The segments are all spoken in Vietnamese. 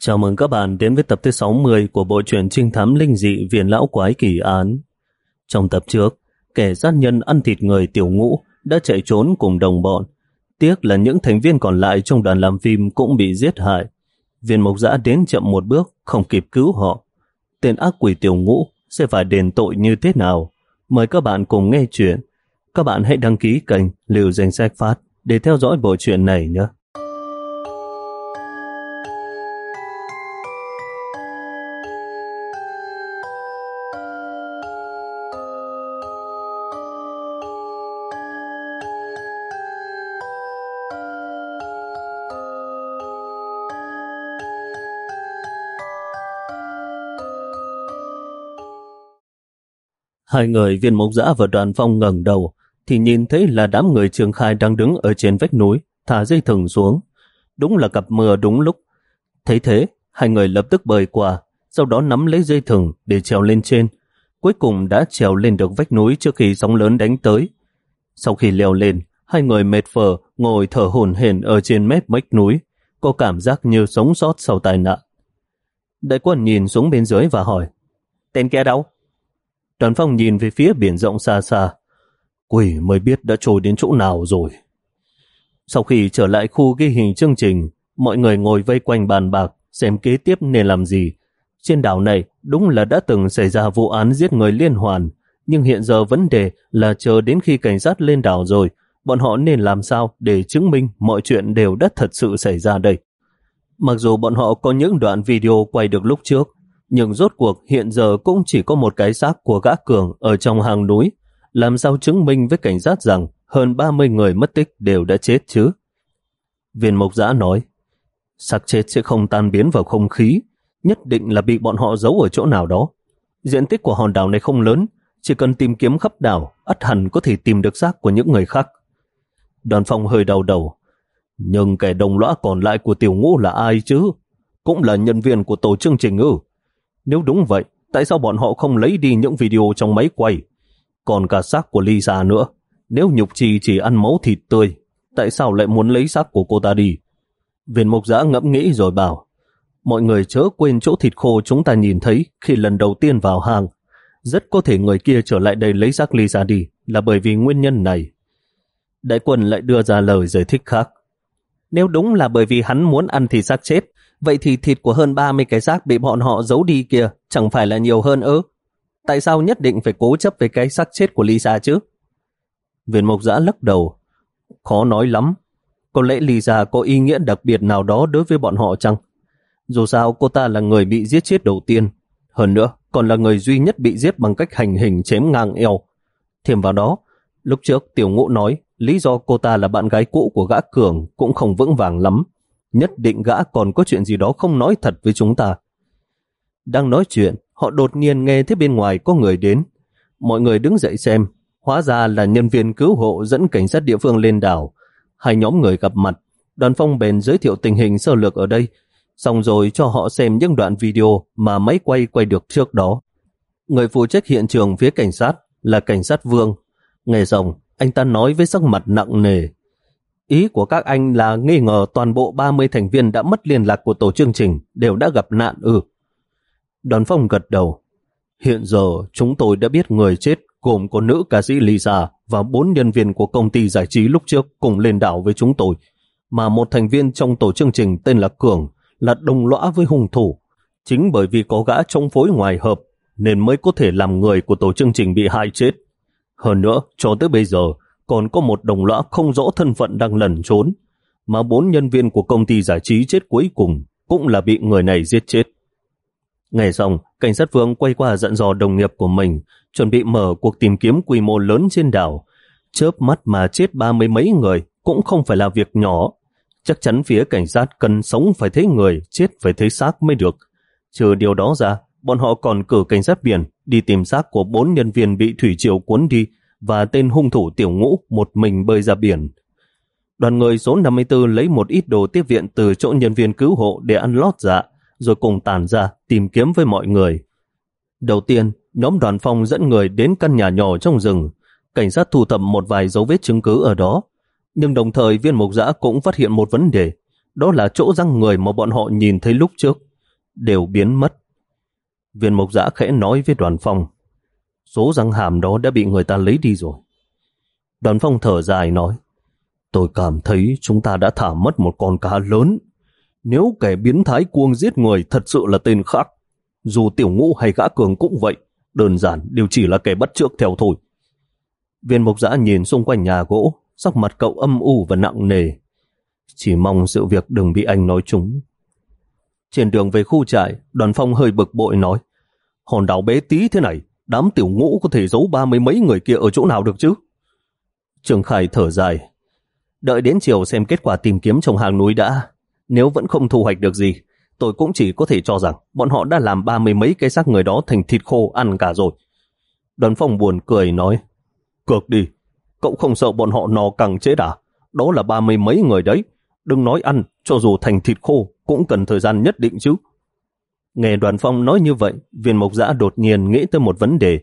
Chào mừng các bạn đến với tập thứ 60 của bộ truyện trinh thám linh dị viền Lão Quái Kỳ Án. Trong tập trước, kẻ sát nhân ăn thịt người tiểu ngũ đã chạy trốn cùng đồng bọn. Tiếc là những thành viên còn lại trong đoàn làm phim cũng bị giết hại. Viên mộc giã đến chậm một bước, không kịp cứu họ. Tên ác quỷ tiểu ngũ sẽ phải đền tội như thế nào? Mời các bạn cùng nghe chuyện. Các bạn hãy đăng ký kênh Liều Danh Sách Phát để theo dõi bộ truyện này nhé. Hai người viên mộc giã và đoàn phong ngẩng đầu thì nhìn thấy là đám người trường khai đang đứng ở trên vách núi thả dây thừng xuống. Đúng là cặp mưa đúng lúc. Thấy thế, hai người lập tức bơi qua, sau đó nắm lấy dây thừng để trèo lên trên. Cuối cùng đã trèo lên được vách núi trước khi sóng lớn đánh tới. Sau khi leo lên, hai người mệt phờ ngồi thở hổn hển ở trên mép vách núi, có cảm giác như sống sót sau tai nạn. Đại quân nhìn xuống bên dưới và hỏi, tên kia đâu? Đoàn phong nhìn về phía biển rộng xa xa. Quỷ mới biết đã trôi đến chỗ nào rồi. Sau khi trở lại khu ghi hình chương trình, mọi người ngồi vây quanh bàn bạc xem kế tiếp nên làm gì. Trên đảo này đúng là đã từng xảy ra vụ án giết người liên hoàn, nhưng hiện giờ vấn đề là chờ đến khi cảnh sát lên đảo rồi, bọn họ nên làm sao để chứng minh mọi chuyện đều đã thật sự xảy ra đây. Mặc dù bọn họ có những đoạn video quay được lúc trước, nhưng rốt cuộc hiện giờ cũng chỉ có một cái xác của gã cường ở trong hang núi. Làm sao chứng minh với cảnh sát rằng hơn 30 người mất tích đều đã chết chứ? Viên mộc giã nói, xác chết sẽ không tan biến vào không khí, nhất định là bị bọn họ giấu ở chỗ nào đó. Diện tích của hòn đảo này không lớn, chỉ cần tìm kiếm khắp đảo, ắt hẳn có thể tìm được xác của những người khác. Đoàn phong hơi đau đầu, nhưng kẻ đồng lõa còn lại của tiểu ngũ là ai chứ? Cũng là nhân viên của tổ chương trình ư? Nếu đúng vậy, tại sao bọn họ không lấy đi những video trong máy quay? Còn cả xác của Lisa nữa. Nếu nhục trì chỉ ăn máu thịt tươi, tại sao lại muốn lấy xác của cô ta đi? Viên mục giã ngẫm nghĩ rồi bảo, mọi người chớ quên chỗ thịt khô chúng ta nhìn thấy khi lần đầu tiên vào hàng. Rất có thể người kia trở lại đây lấy xác Lisa đi là bởi vì nguyên nhân này. Đại quân lại đưa ra lời giải thích khác. Nếu đúng là bởi vì hắn muốn ăn thịt xác chết, Vậy thì thịt của hơn 30 cái xác bị bọn họ giấu đi kia chẳng phải là nhiều hơn ư? Tại sao nhất định phải cố chấp về cái xác chết của Lisa chứ? Viên mộc giã lắc đầu. Khó nói lắm. Có lẽ Lisa có ý nghĩa đặc biệt nào đó đối với bọn họ chăng? Dù sao cô ta là người bị giết chết đầu tiên. Hơn nữa, còn là người duy nhất bị giết bằng cách hành hình chém ngang eo. Thêm vào đó, lúc trước tiểu ngũ nói lý do cô ta là bạn gái cũ của gã cường cũng không vững vàng lắm nhất định gã còn có chuyện gì đó không nói thật với chúng ta. Đang nói chuyện, họ đột nhiên nghe thấy bên ngoài có người đến. Mọi người đứng dậy xem, hóa ra là nhân viên cứu hộ dẫn cảnh sát địa phương lên đảo. Hai nhóm người gặp mặt, đoàn phong bền giới thiệu tình hình sơ lược ở đây, xong rồi cho họ xem những đoạn video mà máy quay quay được trước đó. Người phụ trách hiện trường phía cảnh sát là cảnh sát Vương. Nghe xong, anh ta nói với sắc mặt nặng nề. Ý của các anh là nghi ngờ toàn bộ 30 thành viên đã mất liên lạc của tổ chương trình đều đã gặp nạn ư. Đoàn phong gật đầu. Hiện giờ chúng tôi đã biết người chết gồm có nữ ca sĩ Lisa và bốn nhân viên của công ty giải trí lúc trước cùng lên đảo với chúng tôi. Mà một thành viên trong tổ chương trình tên là Cường là đồng lõa với hung thủ. Chính bởi vì có gã trong phối ngoài hợp nên mới có thể làm người của tổ chương trình bị hại chết. Hơn nữa, cho tới bây giờ, còn có một đồng lõa không rõ thân phận đang lẩn trốn, mà bốn nhân viên của công ty giải trí chết cuối cùng cũng là bị người này giết chết. Ngày xong, cảnh sát vương quay qua dặn dò đồng nghiệp của mình, chuẩn bị mở cuộc tìm kiếm quy mô lớn trên đảo. Chớp mắt mà chết ba mươi mấy người cũng không phải là việc nhỏ. Chắc chắn phía cảnh sát cần sống phải thấy người, chết phải thấy xác mới được. Trừ điều đó ra, bọn họ còn cử cảnh sát biển đi tìm xác của bốn nhân viên bị thủy triều cuốn đi và tên hung thủ tiểu ngũ một mình bơi ra biển. Đoàn người số 54 lấy một ít đồ tiếp viện từ chỗ nhân viên cứu hộ để ăn lót dạ, rồi cùng tàn ra tìm kiếm với mọi người. Đầu tiên, nhóm đoàn phong dẫn người đến căn nhà nhỏ trong rừng. Cảnh sát thu thập một vài dấu vết chứng cứ ở đó. Nhưng đồng thời viên mục giã cũng phát hiện một vấn đề. Đó là chỗ răng người mà bọn họ nhìn thấy lúc trước. đều biến mất. Viên mục giã khẽ nói với đoàn phong, số răng hàm đó đã bị người ta lấy đi rồi. Đoàn phong thở dài nói, tôi cảm thấy chúng ta đã thả mất một con cá lớn. Nếu kẻ biến thái cuồng giết người thật sự là tên khác, dù tiểu ngũ hay gã cường cũng vậy, đơn giản đều chỉ là kẻ bắt trước theo thôi. Viên mục giã nhìn xung quanh nhà gỗ, sắc mặt cậu âm u và nặng nề. Chỉ mong sự việc đừng bị anh nói trúng. Trên đường về khu trại, đoàn phong hơi bực bội nói, hòn đảo bé tí thế này, đám tiểu ngũ có thể giấu ba mươi mấy người kia ở chỗ nào được chứ? Trường Khải thở dài, đợi đến chiều xem kết quả tìm kiếm trong hàng núi đã. Nếu vẫn không thu hoạch được gì, tôi cũng chỉ có thể cho rằng bọn họ đã làm ba mươi mấy cái xác người đó thành thịt khô ăn cả rồi. Đoàn phong buồn cười nói, cược đi, cậu không sợ bọn họ nò căng chế đà, đó là ba mươi mấy người đấy, đừng nói ăn, cho dù thành thịt khô cũng cần thời gian nhất định chứ. Nghe đoàn phong nói như vậy, viên mộc giã đột nhiên nghĩ tới một vấn đề.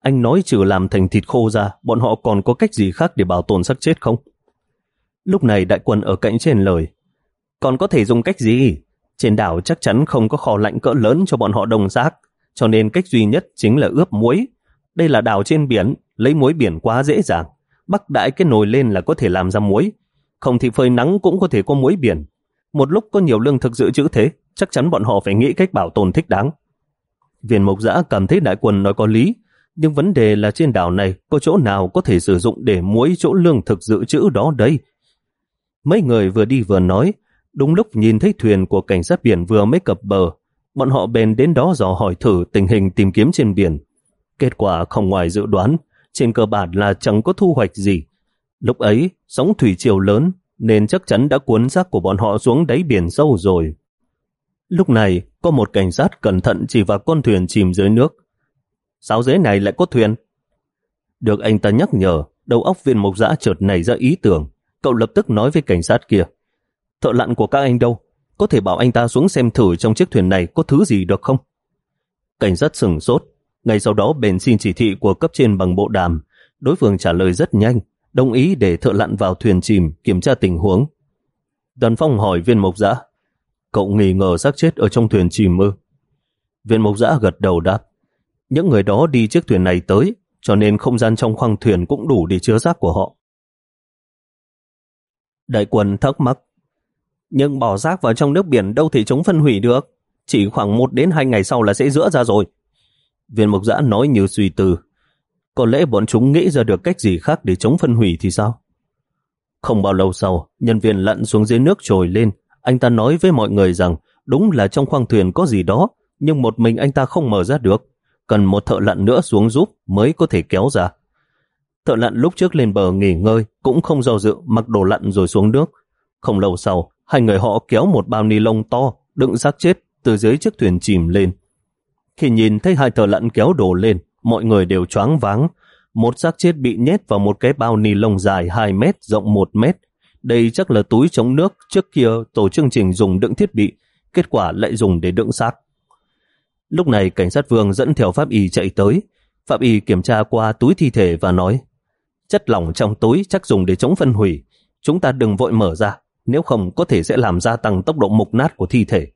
Anh nói trừ làm thành thịt khô ra, bọn họ còn có cách gì khác để bảo tồn xác chết không? Lúc này đại quân ở cạnh trên lời. Còn có thể dùng cách gì? Trên đảo chắc chắn không có kho lạnh cỡ lớn cho bọn họ đồng xác, cho nên cách duy nhất chính là ướp muối. Đây là đảo trên biển, lấy muối biển quá dễ dàng. Bắc đại cái nồi lên là có thể làm ra muối. Không thì phơi nắng cũng có thể có muối biển. Một lúc có nhiều lương thực dự trữ thế, chắc chắn bọn họ phải nghĩ cách bảo tồn thích đáng. Viên mộc giã cảm thấy đại quân nói có lý, nhưng vấn đề là trên đảo này có chỗ nào có thể sử dụng để muối chỗ lương thực dự trữ đó đây. Mấy người vừa đi vừa nói, đúng lúc nhìn thấy thuyền của cảnh sát biển vừa mới cập bờ, bọn họ bèn đến đó dò hỏi thử tình hình tìm kiếm trên biển. Kết quả không ngoài dự đoán, trên cơ bản là chẳng có thu hoạch gì. Lúc ấy, sóng thủy triều lớn, nên chắc chắn đã cuốn xác của bọn họ xuống đáy biển sâu rồi. Lúc này, có một cảnh sát cẩn thận chỉ vào con thuyền chìm dưới nước. Sao dưới này lại có thuyền? Được anh ta nhắc nhở, đầu óc viên mộc giã chợt nảy ra ý tưởng. Cậu lập tức nói với cảnh sát kia. Thợ lặn của các anh đâu? Có thể bảo anh ta xuống xem thử trong chiếc thuyền này có thứ gì được không? Cảnh sát sừng sốt. Ngay sau đó bèn xin chỉ thị của cấp trên bằng bộ đàm. Đối phương trả lời rất nhanh, đồng ý để thợ lặn vào thuyền chìm kiểm tra tình huống. Đoàn phong hỏi viên mộc giã. Cậu nghi ngờ xác chết ở trong thuyền chìm ư? Viên mộc giã gật đầu đáp. Những người đó đi chiếc thuyền này tới, cho nên không gian trong khoang thuyền cũng đủ để chứa xác của họ. Đại quân thắc mắc. Nhưng bỏ rác vào trong nước biển đâu thể chống phân hủy được. Chỉ khoảng một đến hai ngày sau là sẽ rửa ra rồi. Viên mộc giã nói như suy tư. Có lẽ bọn chúng nghĩ ra được cách gì khác để chống phân hủy thì sao? Không bao lâu sau, nhân viên lặn xuống dưới nước trồi lên. Anh ta nói với mọi người rằng đúng là trong khoang thuyền có gì đó, nhưng một mình anh ta không mở ra được. Cần một thợ lặn nữa xuống giúp mới có thể kéo ra. Thợ lặn lúc trước lên bờ nghỉ ngơi, cũng không do dự, mặc đồ lặn rồi xuống nước. Không lâu sau, hai người họ kéo một bao ni lông to, đựng xác chết từ dưới chiếc thuyền chìm lên. Khi nhìn thấy hai thợ lặn kéo đồ lên, mọi người đều choáng váng. Một xác chết bị nhét vào một cái bao ni lông dài 2 mét, rộng 1 mét. Đây chắc là túi chống nước trước kia tổ chương trình dùng đựng thiết bị, kết quả lại dùng để đựng xác. Lúc này cảnh sát vương dẫn theo pháp y chạy tới. Pháp y kiểm tra qua túi thi thể và nói chất lỏng trong túi chắc dùng để chống phân hủy. Chúng ta đừng vội mở ra, nếu không có thể sẽ làm gia tăng tốc độ mục nát của thi thể.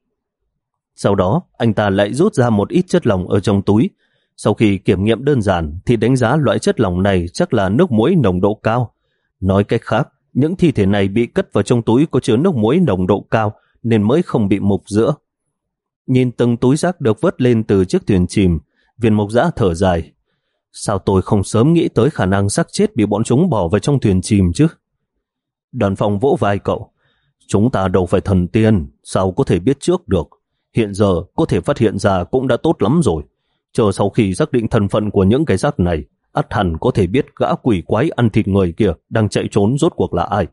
Sau đó, anh ta lại rút ra một ít chất lỏng ở trong túi. Sau khi kiểm nghiệm đơn giản thì đánh giá loại chất lỏng này chắc là nước muối nồng độ cao. Nói cách khác, những thi thể này bị cất vào trong túi có chứa nước muối nồng độ cao nên mới không bị mục giữa. Nhìn từng túi rác được vớt lên từ chiếc thuyền chìm, viên mục giã thở dài. Sao tôi không sớm nghĩ tới khả năng xác chết bị bọn chúng bỏ vào trong thuyền chìm chứ? Đoàn phòng vỗ vai cậu. Chúng ta đâu phải thần tiên, sao có thể biết trước được? Hiện giờ có thể phát hiện ra cũng đã tốt lắm rồi. Chờ sau khi xác định thân phận của những cái xác này, ắt hẳn có thể biết gã quỷ quái ăn thịt người kia đang chạy trốn rốt cuộc là ai.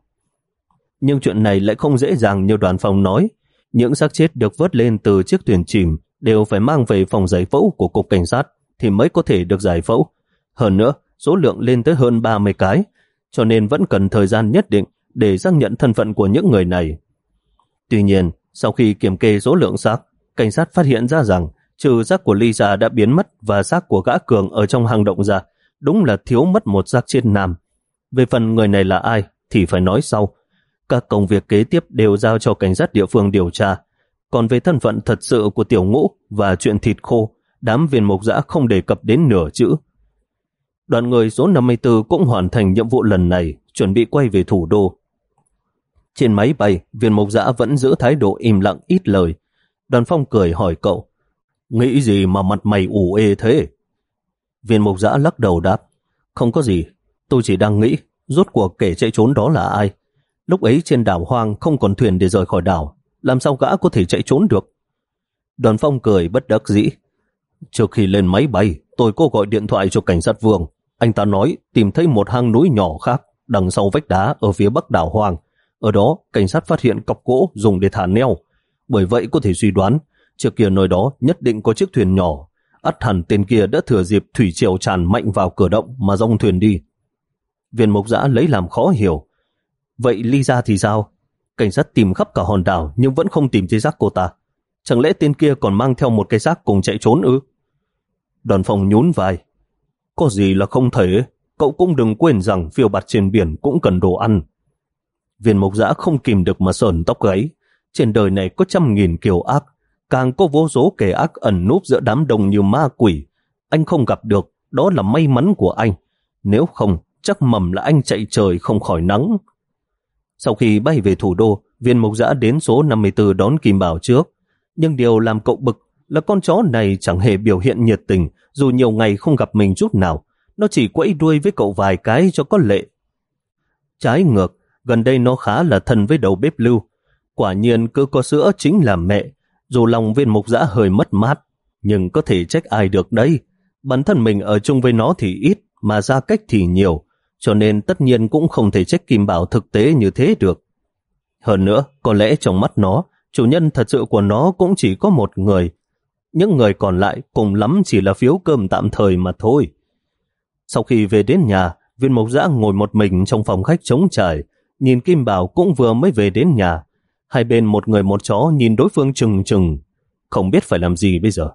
Nhưng chuyện này lại không dễ dàng như đoàn phòng nói. Những xác chết được vớt lên từ chiếc thuyền chìm đều phải mang về phòng giải phẫu của cục cảnh sát thì mới có thể được giải phẫu. Hơn nữa, số lượng lên tới hơn 30 cái, cho nên vẫn cần thời gian nhất định để xác nhận thân phận của những người này. Tuy nhiên, sau khi kiểm kê số lượng xác, cảnh sát phát hiện ra rằng trừ xác của Lisa đã biến mất và xác của gã cường ở trong hang động ra, đúng là thiếu mất một giác trên nam. Về phần người này là ai thì phải nói sau. Các công việc kế tiếp đều giao cho cảnh sát địa phương điều tra. Còn về thân phận thật sự của tiểu ngũ và chuyện thịt khô, đám viên mục giã không đề cập đến nửa chữ. Đoàn người số 54 cũng hoàn thành nhiệm vụ lần này, chuẩn bị quay về thủ đô. Trên máy bay, viên mục giã vẫn giữ thái độ im lặng ít lời. Đoàn phong cười hỏi cậu, nghĩ gì mà mặt mày ủ ê thế? Viên mục giã lắc đầu đáp, không có gì, tôi chỉ đang nghĩ, rốt cuộc kẻ chạy trốn đó là ai? Lúc ấy trên đảo hoang không còn thuyền để rời khỏi đảo, làm sao gã có thể chạy trốn được? Đoàn phong cười bất đắc dĩ. Trước khi lên máy bay, tôi có gọi điện thoại cho cảnh sát vườn. Anh ta nói tìm thấy một hang núi nhỏ khác đằng sau vách đá ở phía bắc đảo hoang. Ở đó, cảnh sát phát hiện cọc gỗ dùng để thả neo. Bởi vậy có thể suy đoán, trước kia nơi đó nhất định có chiếc thuyền nhỏ ắt hẳn tên kia đã thừa dịp thủy triều tràn mạnh vào cửa động mà dòng thuyền đi. Viên mục giã lấy làm khó hiểu. Vậy ly ra thì sao? Cảnh sát tìm khắp cả hòn đảo nhưng vẫn không tìm thấy xác cô ta. Chẳng lẽ tên kia còn mang theo một cái xác cùng chạy trốn ư? Đoàn phòng nhún vai. Có gì là không thể, cậu cũng đừng quên rằng phiêu bạt trên biển cũng cần đồ ăn. Viên Mục giã không kìm được mà sờn tóc gáy. Trên đời này có trăm nghìn kiểu ác, càng có vô số kẻ ác ẩn núp giữa đám đông như ma quỷ. Anh không gặp được, đó là may mắn của anh. Nếu không, chắc mầm là anh chạy trời không khỏi nắng. Sau khi bay về thủ đô, viên mộc giã đến số 54 đón Kim Bảo trước. Nhưng điều làm cậu bực là con chó này chẳng hề biểu hiện nhiệt tình, dù nhiều ngày không gặp mình chút nào. Nó chỉ quẫy đuôi với cậu vài cái cho có lệ. Trái ngược, gần đây nó khá là thân với đầu bếp lưu. Quả nhiên cứ có sữa chính là mẹ, dù lòng viên mục giã hơi mất mát, nhưng có thể trách ai được đây Bản thân mình ở chung với nó thì ít, mà ra cách thì nhiều, cho nên tất nhiên cũng không thể trách Kim Bảo thực tế như thế được. Hơn nữa, có lẽ trong mắt nó, chủ nhân thật sự của nó cũng chỉ có một người. Những người còn lại cùng lắm chỉ là phiếu cơm tạm thời mà thôi. Sau khi về đến nhà, viên mộc giã ngồi một mình trong phòng khách trống trải, nhìn Kim Bảo cũng vừa mới về đến nhà. Hai bên một người một chó nhìn đối phương chừng chừng, không biết phải làm gì bây giờ.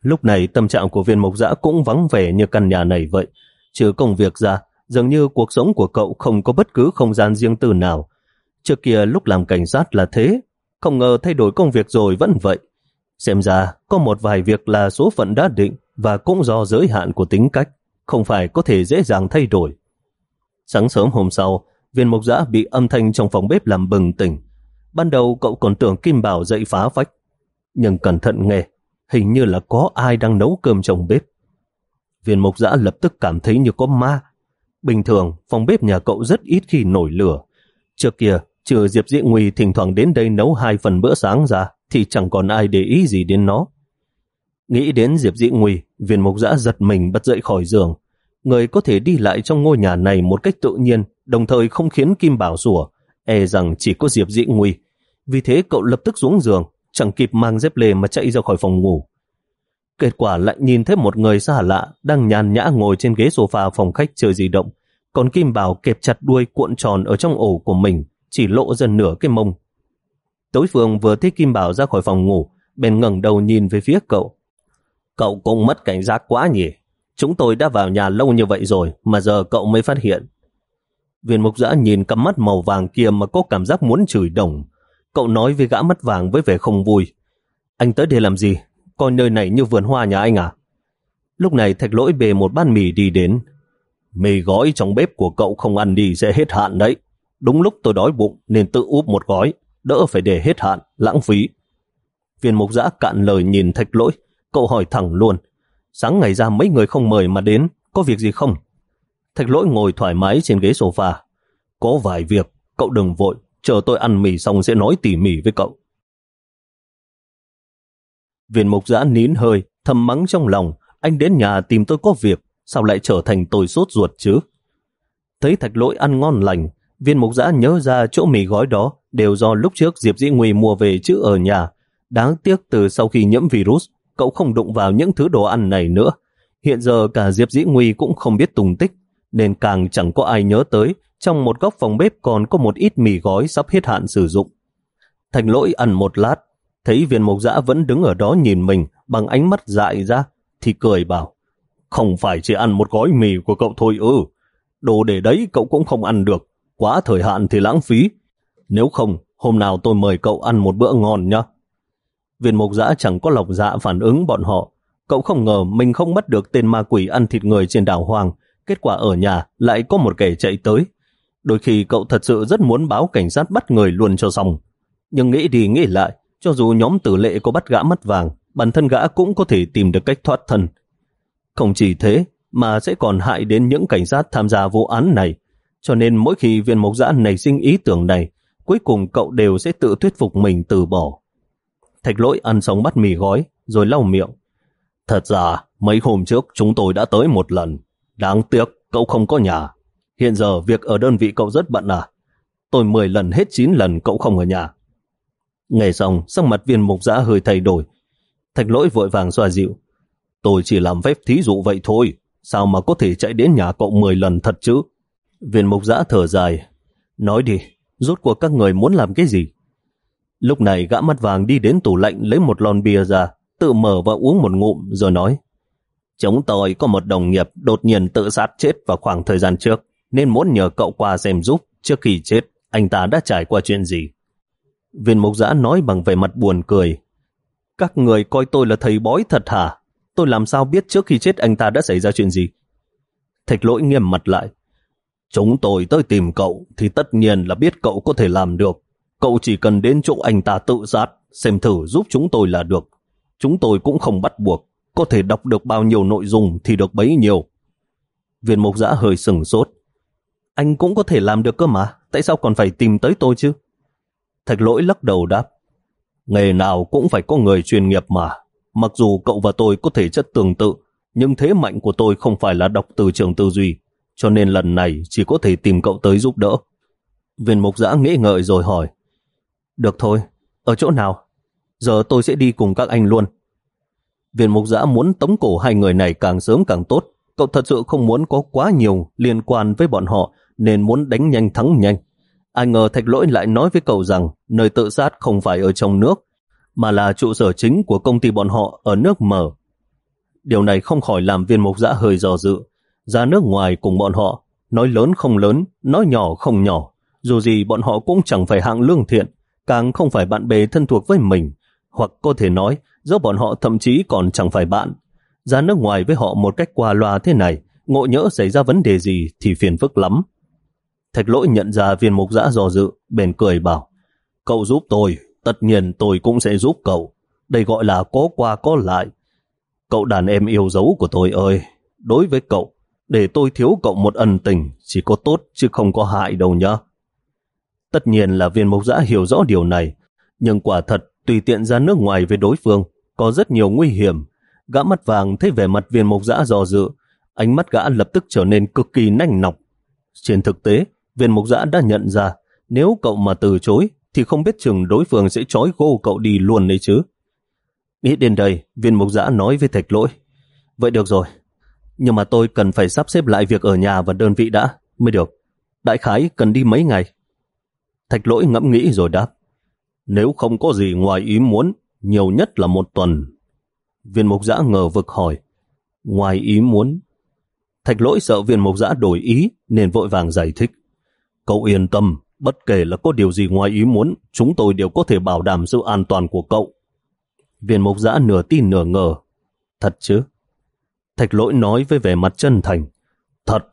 Lúc này tâm trạng của viên mộc dã cũng vắng vẻ như căn nhà này vậy. Trừ công việc ra, dường như cuộc sống của cậu không có bất cứ không gian riêng tư nào. Trước kia lúc làm cảnh sát là thế, không ngờ thay đổi công việc rồi vẫn vậy. Xem ra, có một vài việc là số phận đã định và cũng do giới hạn của tính cách, không phải có thể dễ dàng thay đổi. Sáng sớm hôm sau, viên mộc dã bị âm thanh trong phòng bếp làm bừng tỉnh. Ban đầu cậu còn tưởng Kim Bảo dậy phá vách, nhưng cẩn thận nghe, hình như là có ai đang nấu cơm trong bếp. Viên mộc giã lập tức cảm thấy như có ma. Bình thường, phòng bếp nhà cậu rất ít khi nổi lửa. Trước kia, trừ Diệp Dĩ Nguy thỉnh thoảng đến đây nấu hai phần bữa sáng ra, thì chẳng còn ai để ý gì đến nó. Nghĩ đến Diệp Dĩ Nguy, viên mộc giã giật mình bật dậy khỏi giường. Người có thể đi lại trong ngôi nhà này một cách tự nhiên, đồng thời không khiến Kim Bảo rủa, e rằng chỉ có Diệp Dĩ Nguy. Vì thế cậu lập tức xuống giường, chẳng kịp mang dép lê mà chạy ra khỏi phòng ngủ. Kết quả lại nhìn thấy một người xa lạ đang nhàn nhã ngồi trên ghế sofa phòng khách chơi di động, còn Kim Bảo kẹp chặt đuôi cuộn tròn ở trong ổ của mình, chỉ lộ dần nửa cái mông. Tối phương vừa thấy Kim Bảo ra khỏi phòng ngủ, bèn ngẩng đầu nhìn về phía cậu. Cậu cũng mất cảnh giác quá nhỉ. Chúng tôi đã vào nhà lâu như vậy rồi, mà giờ cậu mới phát hiện. Viên mục giã nhìn cặp mắt màu vàng kia mà có cảm giác muốn chửi đồng. Cậu nói với gã mắt vàng với vẻ không vui. Anh tới đây làm gì? Coi nơi này như vườn hoa nhà anh à? Lúc này thạch lỗi bề một bát mì đi đến. Mì gói trong bếp của cậu không ăn đi sẽ hết hạn đấy. Đúng lúc tôi đói bụng nên tự úp một gói, đỡ phải để hết hạn, lãng phí. Viên mục giã cạn lời nhìn thạch lỗi, cậu hỏi thẳng luôn. Sáng ngày ra mấy người không mời mà đến, có việc gì không? Thạch lỗi ngồi thoải mái trên ghế sofa. Có vài việc, cậu đừng vội, chờ tôi ăn mì xong sẽ nói tỉ mỉ với cậu. Viên mục giã nín hơi, thầm mắng trong lòng, anh đến nhà tìm tôi có việc, sao lại trở thành tôi sốt ruột chứ? Thấy thạch lỗi ăn ngon lành, viên mục giã nhớ ra chỗ mì gói đó đều do lúc trước Diệp Dĩ Nguy mua về chứ ở nhà. Đáng tiếc từ sau khi nhiễm virus, cậu không đụng vào những thứ đồ ăn này nữa. Hiện giờ cả Diệp Dĩ Nguy cũng không biết tùng tích, nên càng chẳng có ai nhớ tới trong một góc phòng bếp còn có một ít mì gói sắp hết hạn sử dụng. Thành lỗi ăn một lát, thấy viên mộc dã vẫn đứng ở đó nhìn mình bằng ánh mắt dại ra, thì cười bảo, không phải chỉ ăn một gói mì của cậu thôi ư, đồ để đấy cậu cũng không ăn được, quá thời hạn thì lãng phí. Nếu không, hôm nào tôi mời cậu ăn một bữa ngon nhá. Viên Mộc Dã chẳng có lòng dạ phản ứng bọn họ. Cậu không ngờ mình không bắt được tên ma quỷ ăn thịt người trên đảo Hoàng. Kết quả ở nhà lại có một kẻ chạy tới. Đôi khi cậu thật sự rất muốn báo cảnh sát bắt người luôn cho xong. Nhưng nghĩ đi nghĩ lại, cho dù nhóm tử lệ có bắt gã mất vàng, bản thân gã cũng có thể tìm được cách thoát thân. Không chỉ thế, mà sẽ còn hại đến những cảnh sát tham gia vụ án này. Cho nên mỗi khi viên mộc giã nảy sinh ý tưởng này, cuối cùng cậu đều sẽ tự thuyết phục mình từ bỏ. Thạch lỗi ăn xong bát mì gói, rồi lau miệng. Thật ra, mấy hôm trước chúng tôi đã tới một lần. Đáng tiếc, cậu không có nhà. Hiện giờ việc ở đơn vị cậu rất bận à? Tôi 10 lần hết 9 lần cậu không ở nhà. Nghe xong, sắc mặt viên mục giã hơi thay đổi. Thạch lỗi vội vàng xoa dịu. Tôi chỉ làm phép thí dụ vậy thôi. Sao mà có thể chạy đến nhà cậu 10 lần thật chứ? Viên mục giã thở dài. Nói đi, rốt cuộc các người muốn làm cái gì? Lúc này gã mắt vàng đi đến tủ lạnh lấy một lon bia ra, tự mở và uống một ngụm rồi nói Chúng tôi có một đồng nghiệp đột nhiên tự sát chết vào khoảng thời gian trước, nên muốn nhờ cậu qua xem giúp trước khi chết anh ta đã trải qua chuyện gì. Viên mục giã nói bằng vẻ mặt buồn cười. Các người coi tôi là thầy bói thật hả? Tôi làm sao biết trước khi chết anh ta đã xảy ra chuyện gì? Thạch lỗi nghiêm mặt lại. Chúng tôi tới tìm cậu thì tất nhiên là biết cậu có thể làm được. Cậu chỉ cần đến chỗ anh ta tự sát, xem thử giúp chúng tôi là được. Chúng tôi cũng không bắt buộc. Có thể đọc được bao nhiêu nội dung thì được bấy nhiêu. Viên mục giã hơi sừng sốt. Anh cũng có thể làm được cơ mà. Tại sao còn phải tìm tới tôi chứ? Thạch lỗi lắc đầu đáp. Nghề nào cũng phải có người chuyên nghiệp mà. Mặc dù cậu và tôi có thể chất tương tự, nhưng thế mạnh của tôi không phải là đọc từ trường tư duy, cho nên lần này chỉ có thể tìm cậu tới giúp đỡ. Viên mục giã nghĩ ngợi rồi hỏi. Được thôi, ở chỗ nào? Giờ tôi sẽ đi cùng các anh luôn. Viên mục giã muốn tống cổ hai người này càng sớm càng tốt. Cậu thật sự không muốn có quá nhiều liên quan với bọn họ, nên muốn đánh nhanh thắng nhanh. Ai ngờ thạch lỗi lại nói với cậu rằng nơi tự sát không phải ở trong nước, mà là trụ sở chính của công ty bọn họ ở nước mở. Điều này không khỏi làm viên mục giã hơi dò dự. Ra nước ngoài cùng bọn họ, nói lớn không lớn, nói nhỏ không nhỏ. Dù gì bọn họ cũng chẳng phải hạng lương thiện, càng không phải bạn bè thân thuộc với mình, hoặc có thể nói giữa bọn họ thậm chí còn chẳng phải bạn. Ra nước ngoài với họ một cách qua loa thế này, ngộ nhỡ xảy ra vấn đề gì thì phiền phức lắm. Thạch lỗi nhận ra viên mục giã dò dự, bền cười bảo, cậu giúp tôi, tất nhiên tôi cũng sẽ giúp cậu. Đây gọi là có qua có lại. Cậu đàn em yêu dấu của tôi ơi, đối với cậu, để tôi thiếu cậu một ân tình, chỉ có tốt chứ không có hại đâu nhá. Tất nhiên là viên mục giã hiểu rõ điều này, nhưng quả thật tùy tiện ra nước ngoài với đối phương có rất nhiều nguy hiểm. Gã mắt vàng thấy vẻ mặt viên mục giã dò dự, ánh mắt gã lập tức trở nên cực kỳ nanh nọc. Trên thực tế, viên mục giã đã nhận ra nếu cậu mà từ chối thì không biết chừng đối phương sẽ trói gô cậu đi luôn đấy chứ. Nghĩ đến đây, viên mục giã nói với thạch lỗi. Vậy được rồi, nhưng mà tôi cần phải sắp xếp lại việc ở nhà và đơn vị đã, mới được. Đại khái cần đi mấy ngày. Thạch lỗi ngẫm nghĩ rồi đáp. Nếu không có gì ngoài ý muốn, nhiều nhất là một tuần. Viên mục giã ngờ vực hỏi. Ngoài ý muốn? Thạch lỗi sợ viên mục giã đổi ý nên vội vàng giải thích. Cậu yên tâm, bất kể là có điều gì ngoài ý muốn, chúng tôi đều có thể bảo đảm sự an toàn của cậu. Viên mục giã nửa tin nửa ngờ. Thật chứ? Thạch lỗi nói với vẻ mặt chân thành. Thật.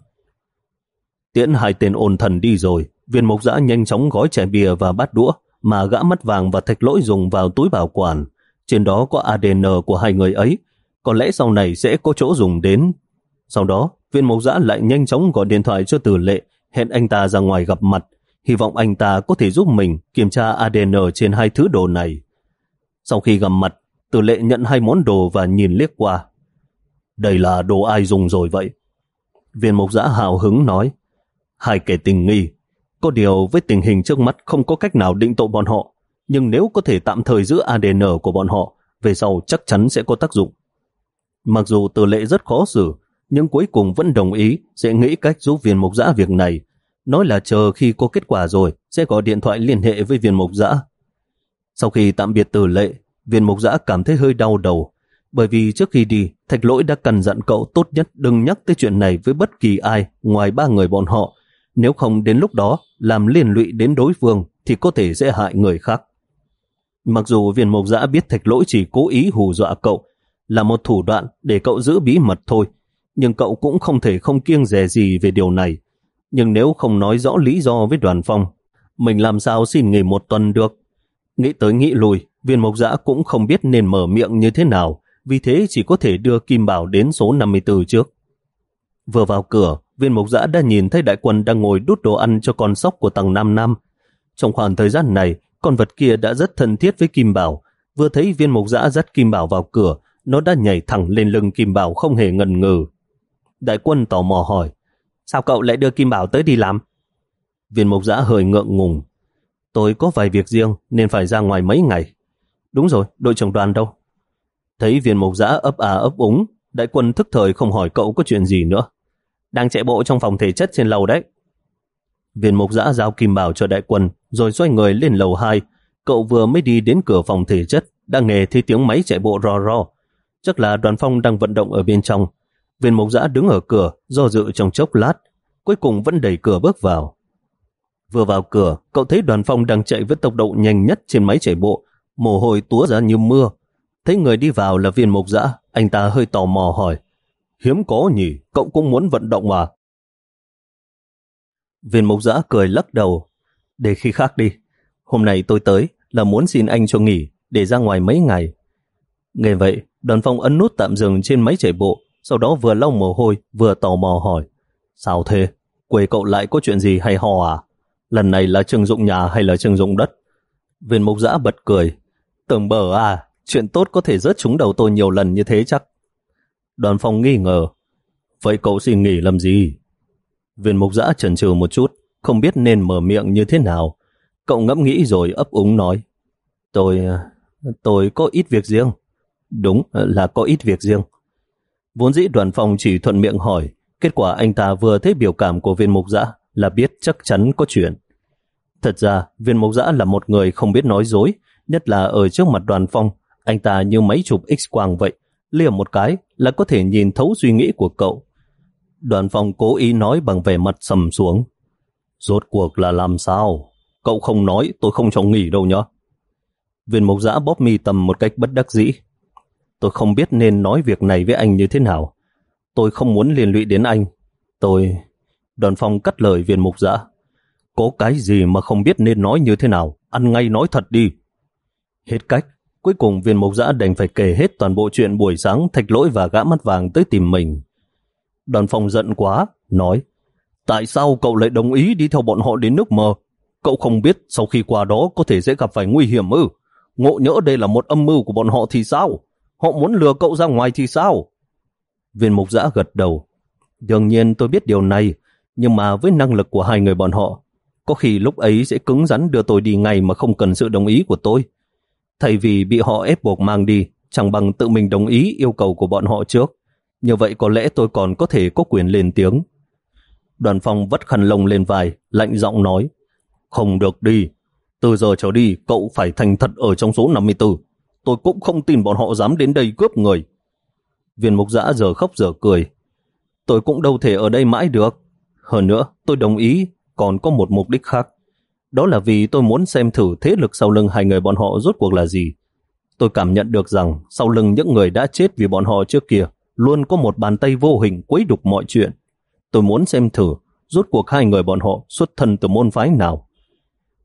Tiễn hai tên ôn thần đi rồi, viên mục giã nhanh chóng gói chè bìa và bát đũa mà gã mắt vàng và thạch lỗi dùng vào túi bảo quản. Trên đó có ADN của hai người ấy, có lẽ sau này sẽ có chỗ dùng đến. Sau đó, viên mộc giã lại nhanh chóng gọi điện thoại cho tử lệ, hẹn anh ta ra ngoài gặp mặt, hy vọng anh ta có thể giúp mình kiểm tra ADN trên hai thứ đồ này. Sau khi gặp mặt, tử lệ nhận hai món đồ và nhìn liếc qua. Đây là đồ ai dùng rồi vậy? Viên mộc giã hào hứng nói, hai kẻ tình nghi. Có điều với tình hình trước mắt không có cách nào định tội bọn họ, nhưng nếu có thể tạm thời giữ ADN của bọn họ, về sau chắc chắn sẽ có tác dụng. Mặc dù tử lệ rất khó xử, nhưng cuối cùng vẫn đồng ý sẽ nghĩ cách giúp viên mục giã việc này. Nói là chờ khi có kết quả rồi sẽ có điện thoại liên hệ với viên mục giã. Sau khi tạm biệt tử lệ, viên mục giã cảm thấy hơi đau đầu, bởi vì trước khi đi, thạch lỗi đã cần dặn cậu tốt nhất đừng nhắc tới chuyện này với bất kỳ ai ngoài ba người bọn họ. Nếu không đến lúc đó làm liên lụy đến đối phương thì có thể sẽ hại người khác. Mặc dù viên mộc giã biết thạch lỗi chỉ cố ý hù dọa cậu, là một thủ đoạn để cậu giữ bí mật thôi, nhưng cậu cũng không thể không kiêng dè gì về điều này. Nhưng nếu không nói rõ lý do với đoàn phong, mình làm sao xin nghỉ một tuần được. Nghĩ tới nghĩ lùi, viên mộc giã cũng không biết nên mở miệng như thế nào, vì thế chỉ có thể đưa Kim Bảo đến số 54 trước. Vừa vào cửa, viên mộc giã đã nhìn thấy đại quân đang ngồi đút đồ ăn cho con sóc của tầng Nam Nam. Trong khoảng thời gian này, con vật kia đã rất thân thiết với Kim Bảo. Vừa thấy viên mộc giã dắt Kim Bảo vào cửa, nó đã nhảy thẳng lên lưng Kim Bảo không hề ngần ngừ. Đại quân tò mò hỏi, sao cậu lại đưa Kim Bảo tới đi làm? Viên mộc giã hơi ngượng ngùng. Tôi có vài việc riêng nên phải ra ngoài mấy ngày. Đúng rồi, đội trưởng đoàn đâu? Thấy viên mộc giã ấp à ấp úng, đại quân thức thời không hỏi cậu có chuyện gì nữa. Đang chạy bộ trong phòng thể chất trên lầu đấy. Viên mục giã giao kim bảo cho đại quân, rồi xoay người lên lầu 2. Cậu vừa mới đi đến cửa phòng thể chất, đang nghe thấy tiếng máy chạy bộ ro ro. Chắc là đoàn phong đang vận động ở bên trong. Viên mục giã đứng ở cửa, do dự trong chốc lát, cuối cùng vẫn đẩy cửa bước vào. Vừa vào cửa, cậu thấy đoàn phong đang chạy với tốc độ nhanh nhất trên máy chạy bộ, mồ hôi túa ra như mưa. Thấy người đi vào là viên mục giã, anh ta hơi tò mò hỏi. Hiếm có nhỉ, cậu cũng muốn vận động mà. Viên mục giã cười lắc đầu. Để khi khác đi. Hôm nay tôi tới là muốn xin anh cho nghỉ để ra ngoài mấy ngày. Nghe vậy, đoàn phong ấn nút tạm dừng trên máy chạy bộ, sau đó vừa lau mồ hôi, vừa tò mò hỏi. Sao thế? Quê cậu lại có chuyện gì hay ho à? Lần này là trưng dụng nhà hay là trưng dụng đất? Viên mục giã bật cười. Tưởng bờ à, chuyện tốt có thể rớt trúng đầu tôi nhiều lần như thế chắc. Đoàn phong nghi ngờ. Vậy cậu xin nghỉ làm gì? Viên mục giã chần chừ một chút, không biết nên mở miệng như thế nào. Cậu ngẫm nghĩ rồi ấp úng nói. Tôi... tôi có ít việc riêng. Đúng là có ít việc riêng. Vốn dĩ đoàn phong chỉ thuận miệng hỏi, kết quả anh ta vừa thấy biểu cảm của viên mục giã là biết chắc chắn có chuyện. Thật ra, viên mục giã là một người không biết nói dối, nhất là ở trước mặt đoàn phong, anh ta như máy chụp x-quang vậy, liềm một cái là có thể nhìn thấu suy nghĩ của cậu. Đoàn phòng cố ý nói bằng vẻ mặt sầm xuống. Rốt cuộc là làm sao? Cậu không nói, tôi không cho nghỉ đâu nhá. Viên mộc giã bóp mi tầm một cách bất đắc dĩ. Tôi không biết nên nói việc này với anh như thế nào. Tôi không muốn liên lụy đến anh. Tôi... Đoàn phòng cắt lời viên mục giã. Có cái gì mà không biết nên nói như thế nào? Ăn ngay nói thật đi. Hết cách, Cuối cùng viên mộc giã đành phải kể hết toàn bộ chuyện buổi sáng thạch lỗi và gã mắt vàng tới tìm mình. Đoàn phòng giận quá, nói Tại sao cậu lại đồng ý đi theo bọn họ đến nước mơ? Cậu không biết sau khi qua đó có thể sẽ gặp phải nguy hiểm ư? Ngộ nhỡ đây là một âm mưu của bọn họ thì sao? Họ muốn lừa cậu ra ngoài thì sao? Viên mục giã gật đầu. Đương nhiên tôi biết điều này, nhưng mà với năng lực của hai người bọn họ, có khi lúc ấy sẽ cứng rắn đưa tôi đi ngay mà không cần sự đồng ý của tôi. Thay vì bị họ ép buộc mang đi, chẳng bằng tự mình đồng ý yêu cầu của bọn họ trước. Như vậy có lẽ tôi còn có thể có quyền lên tiếng. Đoàn phong vất khăn lông lên vai, lạnh giọng nói. Không được đi. Từ giờ trở đi, cậu phải thành thật ở trong số 54. Tôi cũng không tin bọn họ dám đến đây cướp người. Viên mục giã giờ khóc giờ cười. Tôi cũng đâu thể ở đây mãi được. Hơn nữa, tôi đồng ý, còn có một mục đích khác. Đó là vì tôi muốn xem thử thế lực sau lưng hai người bọn họ rốt cuộc là gì. Tôi cảm nhận được rằng sau lưng những người đã chết vì bọn họ trước kia luôn có một bàn tay vô hình quấy đục mọi chuyện. Tôi muốn xem thử rốt cuộc hai người bọn họ xuất thân từ môn phái nào.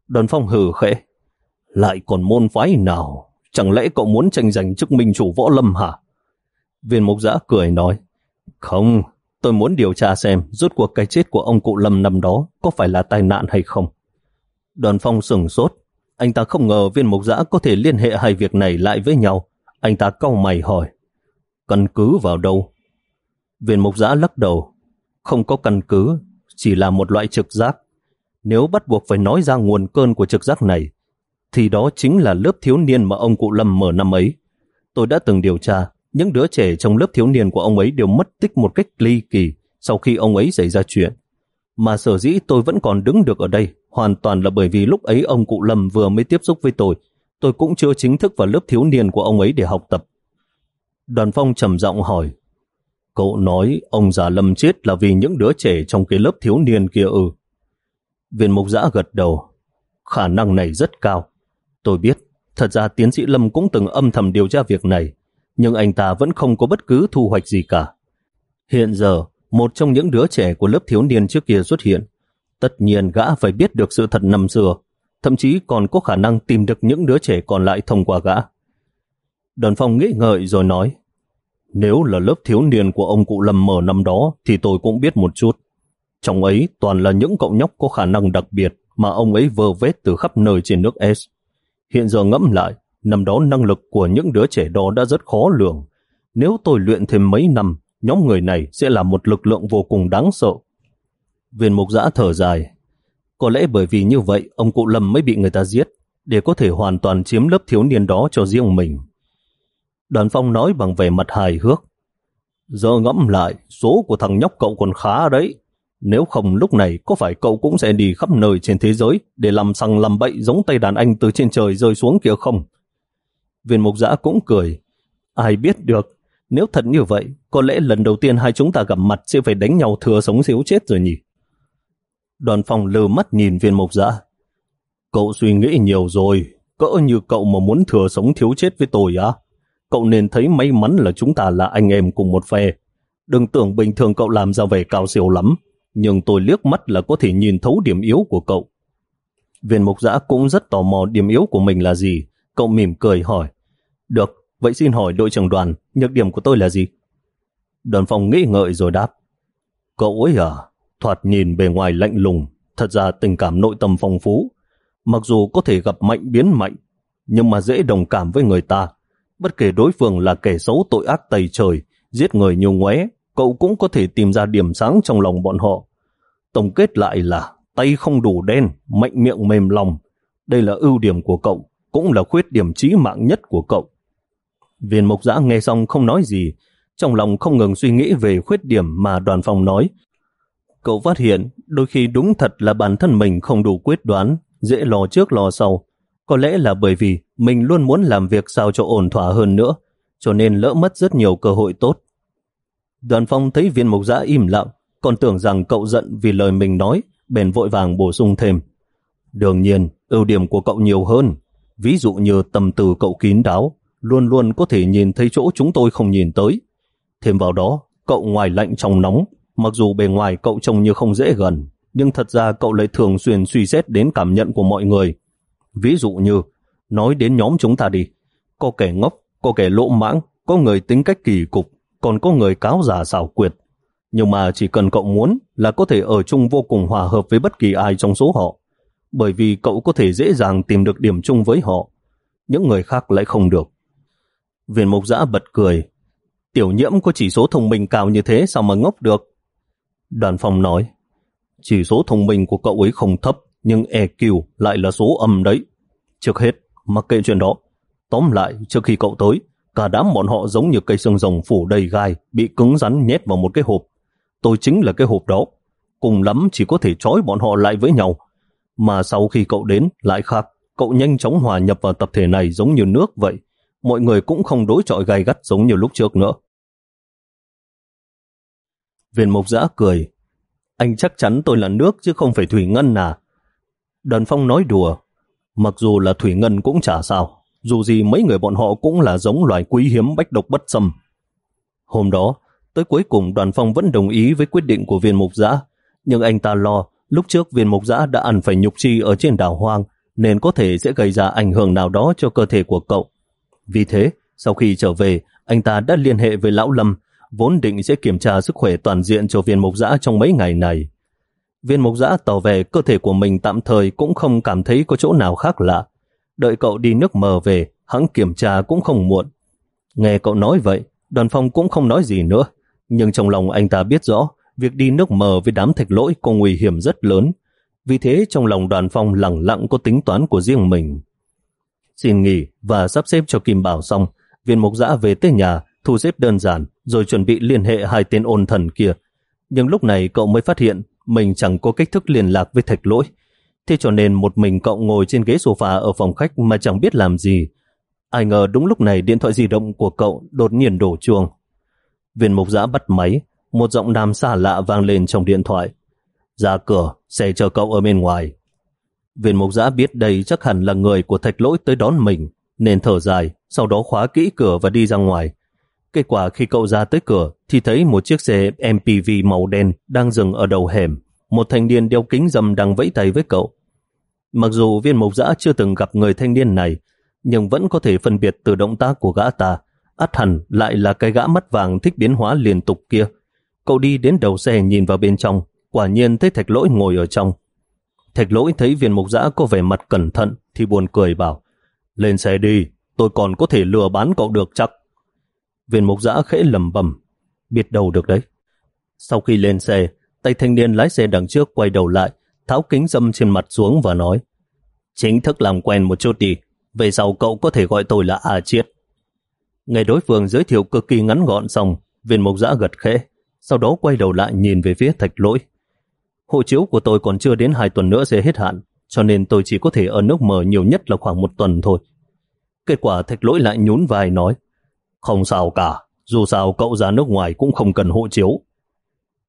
Đoàn phong hừ khẽ. Lại còn môn phái nào? Chẳng lẽ cậu muốn tranh giành chức minh chủ võ lâm hả? Viên mục giã cười nói. Không, tôi muốn điều tra xem rốt cuộc cái chết của ông cụ Lâm năm đó có phải là tai nạn hay không. Đoàn phong sừng sốt. Anh ta không ngờ viên mục giã có thể liên hệ hai việc này lại với nhau. Anh ta cau mày hỏi. Căn cứ vào đâu? Viên mục giã lắc đầu. Không có căn cứ, chỉ là một loại trực giác. Nếu bắt buộc phải nói ra nguồn cơn của trực giác này, thì đó chính là lớp thiếu niên mà ông cụ Lâm mở năm ấy. Tôi đã từng điều tra, những đứa trẻ trong lớp thiếu niên của ông ấy đều mất tích một cách ly kỳ sau khi ông ấy xảy ra chuyện. Mà sở dĩ tôi vẫn còn đứng được ở đây hoàn toàn là bởi vì lúc ấy ông cụ Lâm vừa mới tiếp xúc với tôi. Tôi cũng chưa chính thức vào lớp thiếu niên của ông ấy để học tập. Đoàn phong trầm giọng hỏi, cậu nói ông già Lâm chết là vì những đứa trẻ trong cái lớp thiếu niên kia ư. Viên mục giã gật đầu, khả năng này rất cao. Tôi biết, Thật ra tiến sĩ Lâm cũng từng âm thầm điều tra việc này, nhưng anh ta vẫn không có bất cứ thu hoạch gì cả. Hiện giờ, một trong những đứa trẻ của lớp thiếu niên trước kia xuất hiện. Tất nhiên gã phải biết được sự thật năm xưa, thậm chí còn có khả năng tìm được những đứa trẻ còn lại thông qua gã. Đoàn phong nghĩ ngợi rồi nói, nếu là lớp thiếu niên của ông cụ Lâm mở năm đó thì tôi cũng biết một chút. Trong ấy toàn là những cậu nhóc có khả năng đặc biệt mà ông ấy vơ vét từ khắp nơi trên nước S. Hiện giờ ngẫm lại, năm đó năng lực của những đứa trẻ đó đã rất khó lường. Nếu tôi luyện thêm mấy năm, nhóm người này sẽ là một lực lượng vô cùng đáng sợ. Viên mục giã thở dài. Có lẽ bởi vì như vậy, ông cụ Lâm mới bị người ta giết, để có thể hoàn toàn chiếm lớp thiếu niên đó cho riêng mình. Đoàn phong nói bằng vẻ mặt hài hước. Giờ ngẫm lại, số của thằng nhóc cậu còn khá đấy. Nếu không lúc này có phải cậu cũng sẽ đi khắp nơi trên thế giới để làm sằng làm bậy giống tay đàn anh từ trên trời rơi xuống kia không? Viên mục giã cũng cười. Ai biết được, nếu thật như vậy, có lẽ lần đầu tiên hai chúng ta gặp mặt sẽ phải đánh nhau thừa sống xíu chết rồi nhỉ? Đoàn phòng lờ mắt nhìn viên mộc dã. Cậu suy nghĩ nhiều rồi, cỡ như cậu mà muốn thừa sống thiếu chết với tôi á? Cậu nên thấy may mắn là chúng ta là anh em cùng một phe. Đừng tưởng bình thường cậu làm ra vẻ cao siêu lắm, nhưng tôi liếc mắt là có thể nhìn thấu điểm yếu của cậu. Viên mục giã cũng rất tò mò điểm yếu của mình là gì. Cậu mỉm cười hỏi. Được, vậy xin hỏi đội trưởng đoàn, nhược điểm của tôi là gì? Đoàn phòng nghĩ ngợi rồi đáp. Cậu ấy à, thoạt nhìn bề ngoài lạnh lùng, thật ra tình cảm nội tâm phong phú. Mặc dù có thể gặp mạnh biến mạnh, nhưng mà dễ đồng cảm với người ta. Bất kể đối phương là kẻ xấu tội ác tày trời, giết người nhiều ngoé, cậu cũng có thể tìm ra điểm sáng trong lòng bọn họ. Tổng kết lại là tay không đủ đen, mạnh miệng mềm lòng. Đây là ưu điểm của cậu, cũng là khuyết điểm chí mạng nhất của cậu. Viên mục giã nghe xong không nói gì, trong lòng không ngừng suy nghĩ về khuyết điểm mà đoàn phòng nói. Cậu phát hiện đôi khi đúng thật là bản thân mình không đủ quyết đoán, dễ lo trước lo sau. Có lẽ là bởi vì mình luôn muốn làm việc sao cho ổn thỏa hơn nữa, cho nên lỡ mất rất nhiều cơ hội tốt. Đoàn phong thấy viên mộc giã im lặng, còn tưởng rằng cậu giận vì lời mình nói, bèn vội vàng bổ sung thêm. Đương nhiên, ưu điểm của cậu nhiều hơn, ví dụ như tâm từ cậu kín đáo, luôn luôn có thể nhìn thấy chỗ chúng tôi không nhìn tới. Thêm vào đó, cậu ngoài lạnh trong nóng, mặc dù bề ngoài cậu trông như không dễ gần, nhưng thật ra cậu lại thường xuyên suy xét đến cảm nhận của mọi người. Ví dụ như, nói đến nhóm chúng ta đi, có kẻ ngốc, có kẻ lỗ mãng, có người tính cách kỳ cục, còn có người cáo giả xảo quyệt. Nhưng mà chỉ cần cậu muốn là có thể ở chung vô cùng hòa hợp với bất kỳ ai trong số họ, bởi vì cậu có thể dễ dàng tìm được điểm chung với họ. Những người khác lại không được. Viên mục giã bật cười. Tiểu nhiễm có chỉ số thông minh cao như thế sao mà ngốc được? Đoàn phòng nói, chỉ số thông minh của cậu ấy không thấp, nhưng EQ lại là số âm đấy. Trước hết, mặc kệ chuyện đó. Tóm lại, trước khi cậu tới, cả đám bọn họ giống như cây xương rồng phủ đầy gai, bị cứng rắn nhét vào một cái hộp. Tôi chính là cái hộp đó. Cùng lắm chỉ có thể trói bọn họ lại với nhau. Mà sau khi cậu đến, lại khác. Cậu nhanh chóng hòa nhập vào tập thể này giống như nước vậy. Mọi người cũng không đối chọi gai gắt giống như lúc trước nữa. Viên mục giã cười. Anh chắc chắn tôi là nước chứ không phải Thủy Ngân à. Đoàn phong nói đùa. Mặc dù là Thủy Ngân cũng chả sao. Dù gì mấy người bọn họ cũng là giống loài quý hiếm bách độc bất xâm. Hôm đó, tới cuối cùng đoàn phong vẫn đồng ý với quyết định của viên mục giã. Nhưng anh ta lo lúc trước viên mục giã đã ăn phải nhục chi ở trên đảo hoang nên có thể sẽ gây ra ảnh hưởng nào đó cho cơ thể của cậu. Vì thế, sau khi trở về, anh ta đã liên hệ với Lão Lâm vốn định sẽ kiểm tra sức khỏe toàn diện cho viên mục giã trong mấy ngày này. Viên mục giã tỏ về cơ thể của mình tạm thời cũng không cảm thấy có chỗ nào khác lạ. Đợi cậu đi nước mờ về, hắn kiểm tra cũng không muộn. Nghe cậu nói vậy, đoàn phong cũng không nói gì nữa. Nhưng trong lòng anh ta biết rõ, việc đi nước mờ với đám thạch lỗi có nguy hiểm rất lớn. Vì thế trong lòng đoàn phong lặng lặng có tính toán của riêng mình. Xin nghỉ và sắp xếp cho Kim Bảo xong, viên mục giã về tới nhà, thu xếp đơn giản, rồi chuẩn bị liên hệ hai tên ôn thần kia. Nhưng lúc này cậu mới phát hiện mình chẳng có cách thức liên lạc với thạch lỗi. Thế cho nên một mình cậu ngồi trên ghế sofa ở phòng khách mà chẳng biết làm gì. Ai ngờ đúng lúc này điện thoại di động của cậu đột nhiên đổ chuông. Viên mục giã bắt máy, một giọng nam xa lạ vang lên trong điện thoại. Ra cửa, xe chờ cậu ở bên ngoài. Viên mục giã biết đây chắc hẳn là người của thạch lỗi tới đón mình, nên thở dài, sau đó khóa kỹ cửa và đi ra ngoài. Kết quả khi cậu ra tới cửa thì thấy một chiếc xe MPV màu đen đang dừng ở đầu hẻm. Một thanh niên đeo kính dầm đang vẫy tay với cậu. Mặc dù viên mộc giã chưa từng gặp người thanh niên này, nhưng vẫn có thể phân biệt từ động tác của gã ta. Át hẳn lại là cái gã mắt vàng thích biến hóa liên tục kia. Cậu đi đến đầu xe nhìn vào bên trong, quả nhiên thấy thạch lỗi ngồi ở trong. Thạch lỗi thấy viên mục giã có vẻ mặt cẩn thận thì buồn cười bảo lên xe đi, tôi còn có thể lừa bán cậu được chắc. Viên mục giã khẽ lầm bầm, biết đâu được đấy. Sau khi lên xe, tay thanh niên lái xe đằng trước quay đầu lại, tháo kính dâm trên mặt xuống và nói chính thức làm quen một chút đi, về sau cậu có thể gọi tôi là A Chiết. Nghe đối phương giới thiệu cực kỳ ngắn gọn xong, viên mục giã gật khẽ, sau đó quay đầu lại nhìn về phía thạch lỗi. Hộ chiếu của tôi còn chưa đến hai tuần nữa sẽ hết hạn, cho nên tôi chỉ có thể ở nước mở nhiều nhất là khoảng một tuần thôi. Kết quả thạch lỗi lại nhún vai nói, không sao cả, dù sao cậu ra nước ngoài cũng không cần hộ chiếu.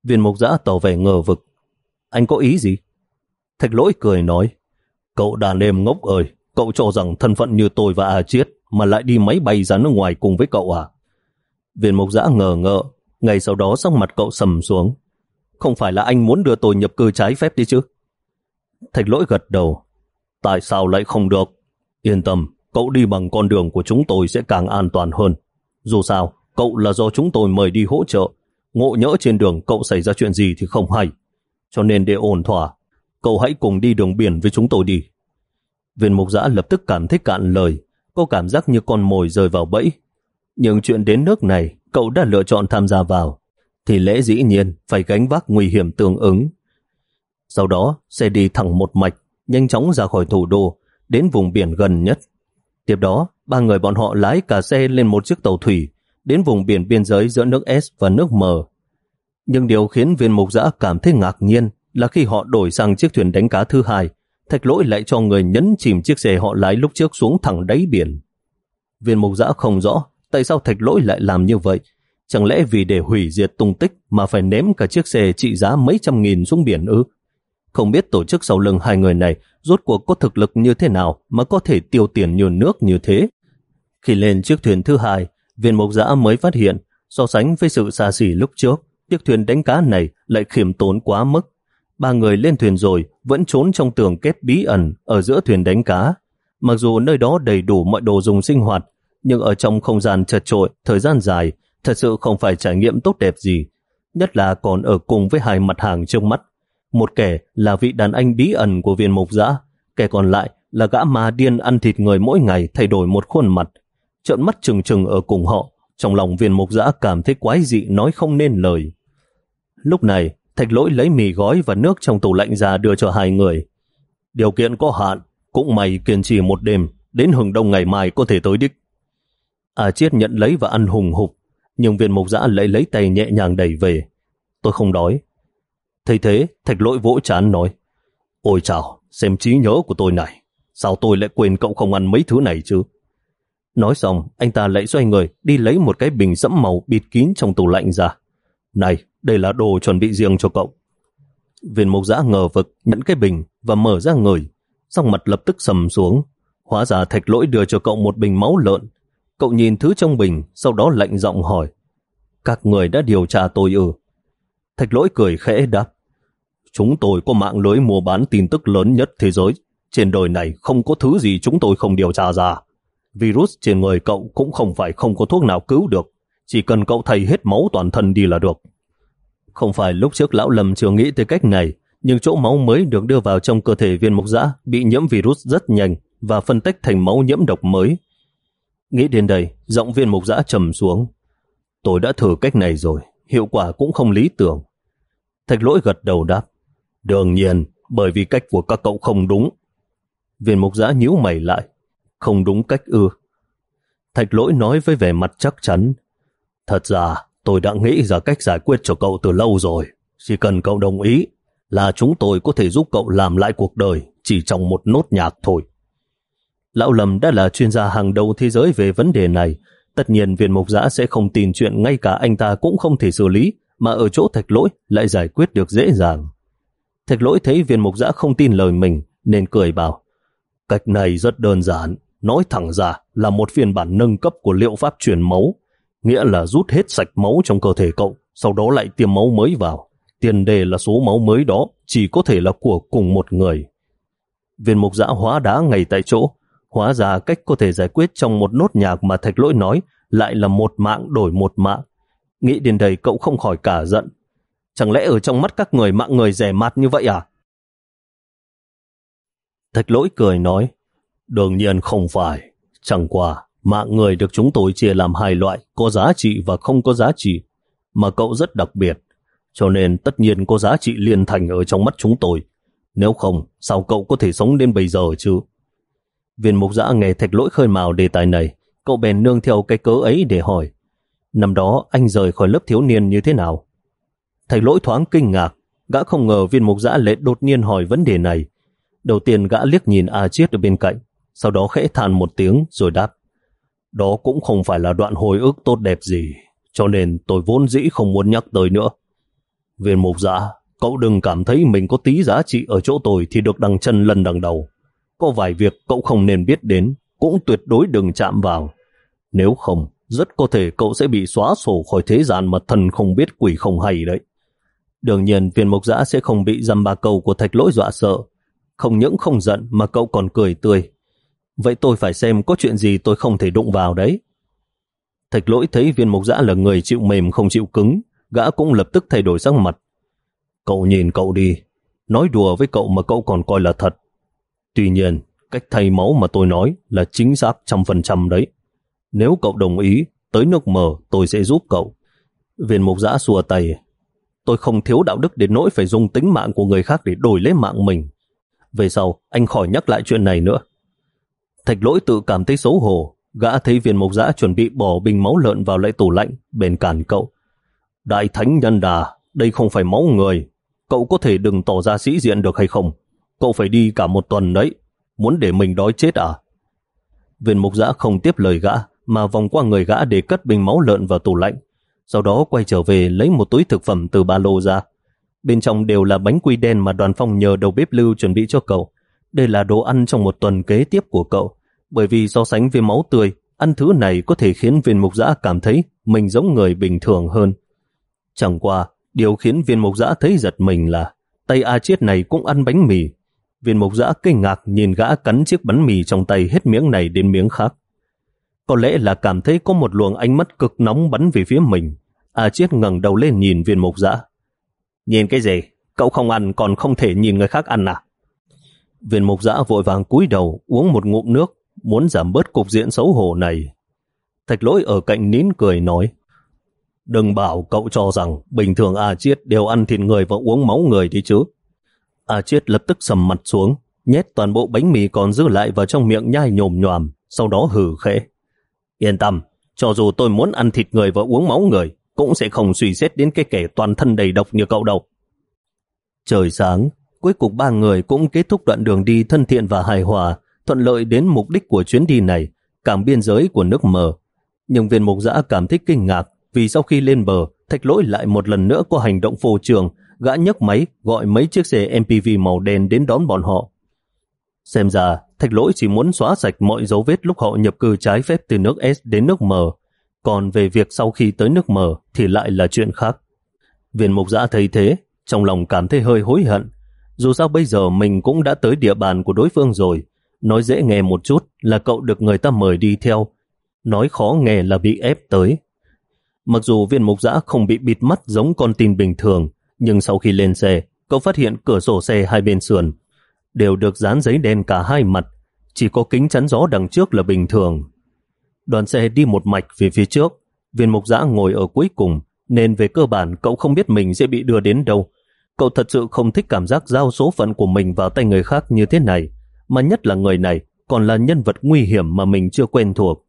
Viên mục giã tỏ vẻ ngờ vực. Anh có ý gì? Thạch lỗi cười nói, cậu đàn em ngốc ơi, cậu cho rằng thân phận như tôi và A Chiết mà lại đi máy bay ra nước ngoài cùng với cậu à? Viên mục giã ngờ ngợ, ngày sau đó sắc mặt cậu sầm xuống. Không phải là anh muốn đưa tôi nhập cư trái phép đi chứ? Thạch lỗi gật đầu. Tại sao lại không được? Yên tâm, cậu đi bằng con đường của chúng tôi sẽ càng an toàn hơn. Dù sao, cậu là do chúng tôi mời đi hỗ trợ. Ngộ nhỡ trên đường cậu xảy ra chuyện gì thì không hay. Cho nên để ổn thỏa, cậu hãy cùng đi đường biển với chúng tôi đi. Viên mục giã lập tức cảm thấy cạn lời, có cảm giác như con mồi rơi vào bẫy. Nhưng chuyện đến nước này, cậu đã lựa chọn tham gia vào, thì lẽ dĩ nhiên phải gánh vác nguy hiểm tương ứng. Sau đó, xe đi thẳng một mạch, nhanh chóng ra khỏi thủ đô, đến vùng biển gần nhất. Tiếp đó, ba người bọn họ lái cả xe lên một chiếc tàu thủy, đến vùng biển biên giới giữa nước S và nước M. Nhưng điều khiến viên mục giã cảm thấy ngạc nhiên là khi họ đổi sang chiếc thuyền đánh cá thứ hai, thạch lỗi lại cho người nhấn chìm chiếc xe họ lái lúc trước xuống thẳng đáy biển. Viên mục giã không rõ tại sao thạch lỗi lại làm như vậy. Chẳng lẽ vì để hủy diệt tung tích mà phải ném cả chiếc xe trị giá mấy trăm nghìn xuống biển ư? Không biết tổ chức sau lưng hai người này rốt cuộc có thực lực như thế nào mà có thể tiêu tiền như nước như thế. Khi lên chiếc thuyền thứ hai, viên mộc giã mới phát hiện so sánh với sự xa xỉ lúc trước, chiếc thuyền đánh cá này lại khiểm tốn quá mức. Ba người lên thuyền rồi vẫn trốn trong tường kép bí ẩn ở giữa thuyền đánh cá. Mặc dù nơi đó đầy đủ mọi đồ dùng sinh hoạt, nhưng ở trong không gian chật trội, thời gian dài, thật sự không phải trải nghiệm tốt đẹp gì. Nhất là còn ở cùng với hai mặt hàng trước mắt. Một kẻ là vị đàn anh bí ẩn của viên mục giã, kẻ còn lại là gã ma điên ăn thịt người mỗi ngày thay đổi một khuôn mặt. Trợn mắt trừng trừng ở cùng họ, trong lòng viên mục giã cảm thấy quái dị nói không nên lời. Lúc này, thạch lỗi lấy mì gói và nước trong tủ lạnh ra đưa cho hai người. Điều kiện có hạn, cũng mày kiên trì một đêm, đến hừng đông ngày mai có thể tới đích. À chiết nhận lấy và ăn hùng hục, nhưng viên mục giã lấy lấy tay nhẹ nhàng đẩy về. Tôi không đói, Thấy thế, thạch lỗi vỗ chán nói, Ôi chào, xem trí nhớ của tôi này, sao tôi lại quên cậu không ăn mấy thứ này chứ? Nói xong, anh ta lại xoay người đi lấy một cái bình sẫm màu bịt kín trong tủ lạnh ra. Này, đây là đồ chuẩn bị riêng cho cậu. Viên mộc giã ngờ vực nhận cái bình và mở ra người, xong mặt lập tức sầm xuống. Hóa ra thạch lỗi đưa cho cậu một bình máu lợn. Cậu nhìn thứ trong bình, sau đó lạnh giọng hỏi. Các người đã điều tra tôi ư? Thạch lỗi cười khẽ đáp. Chúng tôi có mạng lưới mua bán tin tức lớn nhất thế giới. Trên đời này không có thứ gì chúng tôi không điều tra ra. Virus trên người cậu cũng không phải không có thuốc nào cứu được. Chỉ cần cậu thay hết máu toàn thân đi là được. Không phải lúc trước lão lầm chưa nghĩ tới cách này, nhưng chỗ máu mới được đưa vào trong cơ thể viên mục giã bị nhiễm virus rất nhanh và phân tách thành máu nhiễm độc mới. Nghĩ đến đây, giọng viên mục giã trầm xuống. Tôi đã thử cách này rồi, hiệu quả cũng không lý tưởng. Thạch lỗi gật đầu đáp. Đương nhiên, bởi vì cách của các cậu không đúng. Viên mục giã nhíu mày lại. Không đúng cách ư. Thạch lỗi nói với vẻ mặt chắc chắn. Thật ra, tôi đã nghĩ ra cách giải quyết cho cậu từ lâu rồi. Chỉ cần cậu đồng ý là chúng tôi có thể giúp cậu làm lại cuộc đời chỉ trong một nốt nhạc thôi. Lão Lâm đã là chuyên gia hàng đầu thế giới về vấn đề này. Tất nhiên viên mục giã sẽ không tin chuyện ngay cả anh ta cũng không thể xử lý, mà ở chỗ thạch lỗi lại giải quyết được dễ dàng. Thạch lỗi thấy viên mục giã không tin lời mình, nên cười bảo, cách này rất đơn giản, nói thẳng ra là một phiên bản nâng cấp của liệu pháp truyền máu, nghĩa là rút hết sạch máu trong cơ thể cậu, sau đó lại tiêm máu mới vào. Tiền đề là số máu mới đó chỉ có thể là của cùng một người. Viên mục giã hóa đá ngay tại chỗ, hóa ra cách có thể giải quyết trong một nốt nhạc mà thạch lỗi nói lại là một mạng đổi một mạng. Nghĩ đến đây cậu không khỏi cả giận. Chẳng lẽ ở trong mắt các người mạng người rẻ mạt như vậy à? Thạch lỗi cười nói, đương nhiên không phải. Chẳng qua, mạng người được chúng tôi chia làm hai loại, có giá trị và không có giá trị, mà cậu rất đặc biệt, cho nên tất nhiên có giá trị liên thành ở trong mắt chúng tôi. Nếu không, sao cậu có thể sống đến bây giờ chứ? Viên mục giã nghe thạch lỗi khơi mào đề tài này, cậu bèn nương theo cái cớ ấy để hỏi. Năm đó anh rời khỏi lớp thiếu niên như thế nào? Thạch lỗi thoáng kinh ngạc, gã không ngờ viên mục giã lệ đột nhiên hỏi vấn đề này. Đầu tiên gã liếc nhìn A Chiết ở bên cạnh, sau đó khẽ than một tiếng rồi đáp. Đó cũng không phải là đoạn hồi ức tốt đẹp gì, cho nên tôi vốn dĩ không muốn nhắc tới nữa. Viên mục giả, cậu đừng cảm thấy mình có tí giá trị ở chỗ tôi thì được đằng chân lần đằng đầu. Có vài việc cậu không nên biết đến, cũng tuyệt đối đừng chạm vào. Nếu không, rất có thể cậu sẽ bị xóa sổ khỏi thế gian mà thần không biết quỷ không hay đấy. Đương nhiên viên mục giã sẽ không bị dăm ba câu của thạch lỗi dọa sợ. Không những không giận mà cậu còn cười tươi. Vậy tôi phải xem có chuyện gì tôi không thể đụng vào đấy. Thạch lỗi thấy viên mục giã là người chịu mềm không chịu cứng, gã cũng lập tức thay đổi sắc mặt. Cậu nhìn cậu đi, nói đùa với cậu mà cậu còn coi là thật. Tuy nhiên, cách thay máu mà tôi nói là chính xác trăm phần trăm đấy. Nếu cậu đồng ý, tới nước mờ tôi sẽ giúp cậu. Viên mục giã xua tay. Tôi không thiếu đạo đức đến nỗi phải dùng tính mạng của người khác để đổi lấy mạng mình. Về sau, anh khỏi nhắc lại chuyện này nữa. Thạch lỗi tự cảm thấy xấu hổ. Gã thấy viên mộc giã chuẩn bị bỏ bình máu lợn vào lại tủ lạnh, bền cản cậu. Đại thánh nhân đà, đây không phải máu người. Cậu có thể đừng tỏ ra sĩ diện được hay không? Cậu phải đi cả một tuần đấy. Muốn để mình đói chết à? Viên mục giã không tiếp lời gã, mà vòng qua người gã để cất bình máu lợn vào tủ lạnh. Sau đó quay trở về lấy một túi thực phẩm từ ba lô ra. Bên trong đều là bánh quy đen mà đoàn phong nhờ đầu bếp lưu chuẩn bị cho cậu. Đây là đồ ăn trong một tuần kế tiếp của cậu. Bởi vì so sánh với máu tươi, ăn thứ này có thể khiến viên mục giã cảm thấy mình giống người bình thường hơn. Chẳng qua, điều khiến viên mục giã thấy giật mình là tay A Chiết này cũng ăn bánh mì. Viên mục giã kinh ngạc nhìn gã cắn chiếc bánh mì trong tay hết miếng này đến miếng khác. Có lẽ là cảm thấy có một luồng ánh mắt cực nóng bắn về phía mình. A Chiết ngẩng đầu lên nhìn viên mục giã. Nhìn cái gì? Cậu không ăn còn không thể nhìn người khác ăn à? Viên mục giã vội vàng cúi đầu uống một ngụm nước muốn giảm bớt cục diện xấu hổ này. Thạch lỗi ở cạnh nín cười nói Đừng bảo cậu cho rằng bình thường A Chiết đều ăn thịt người và uống máu người đi chứ. A Chiết lập tức sầm mặt xuống, nhét toàn bộ bánh mì còn giữ lại vào trong miệng nhai nhồm nhòm, sau đó hử khẽ. Yên tâm, cho dù tôi muốn ăn thịt người và uống máu người, cũng sẽ không suy xét đến cái kẻ toàn thân đầy độc như cậu đâu. Trời sáng, cuối cùng ba người cũng kết thúc đoạn đường đi thân thiện và hài hòa, thuận lợi đến mục đích của chuyến đi này, cảng biên giới của nước mờ. Nhưng viên mục giã cảm thấy kinh ngạc vì sau khi lên bờ, thạch lỗi lại một lần nữa có hành động phô trường, gã nhấc máy gọi mấy chiếc xe MPV màu đen đến đón bọn họ. Xem ra, thạch lỗi chỉ muốn xóa sạch mọi dấu vết lúc họ nhập cư trái phép từ nước S đến nước M, còn về việc sau khi tới nước M thì lại là chuyện khác. Viên mục giã thấy thế, trong lòng cảm thấy hơi hối hận. Dù sao bây giờ mình cũng đã tới địa bàn của đối phương rồi, nói dễ nghe một chút là cậu được người ta mời đi theo, nói khó nghe là bị ép tới. Mặc dù viên mục giã không bị bịt mắt giống con tin bình thường, nhưng sau khi lên xe, cậu phát hiện cửa sổ xe hai bên sườn đều được dán giấy đen cả hai mặt, chỉ có kính chắn gió đằng trước là bình thường. Đoàn xe đi một mạch về phía trước, viên mục giã ngồi ở cuối cùng, nên về cơ bản cậu không biết mình sẽ bị đưa đến đâu. Cậu thật sự không thích cảm giác giao số phận của mình vào tay người khác như thế này, mà nhất là người này còn là nhân vật nguy hiểm mà mình chưa quen thuộc.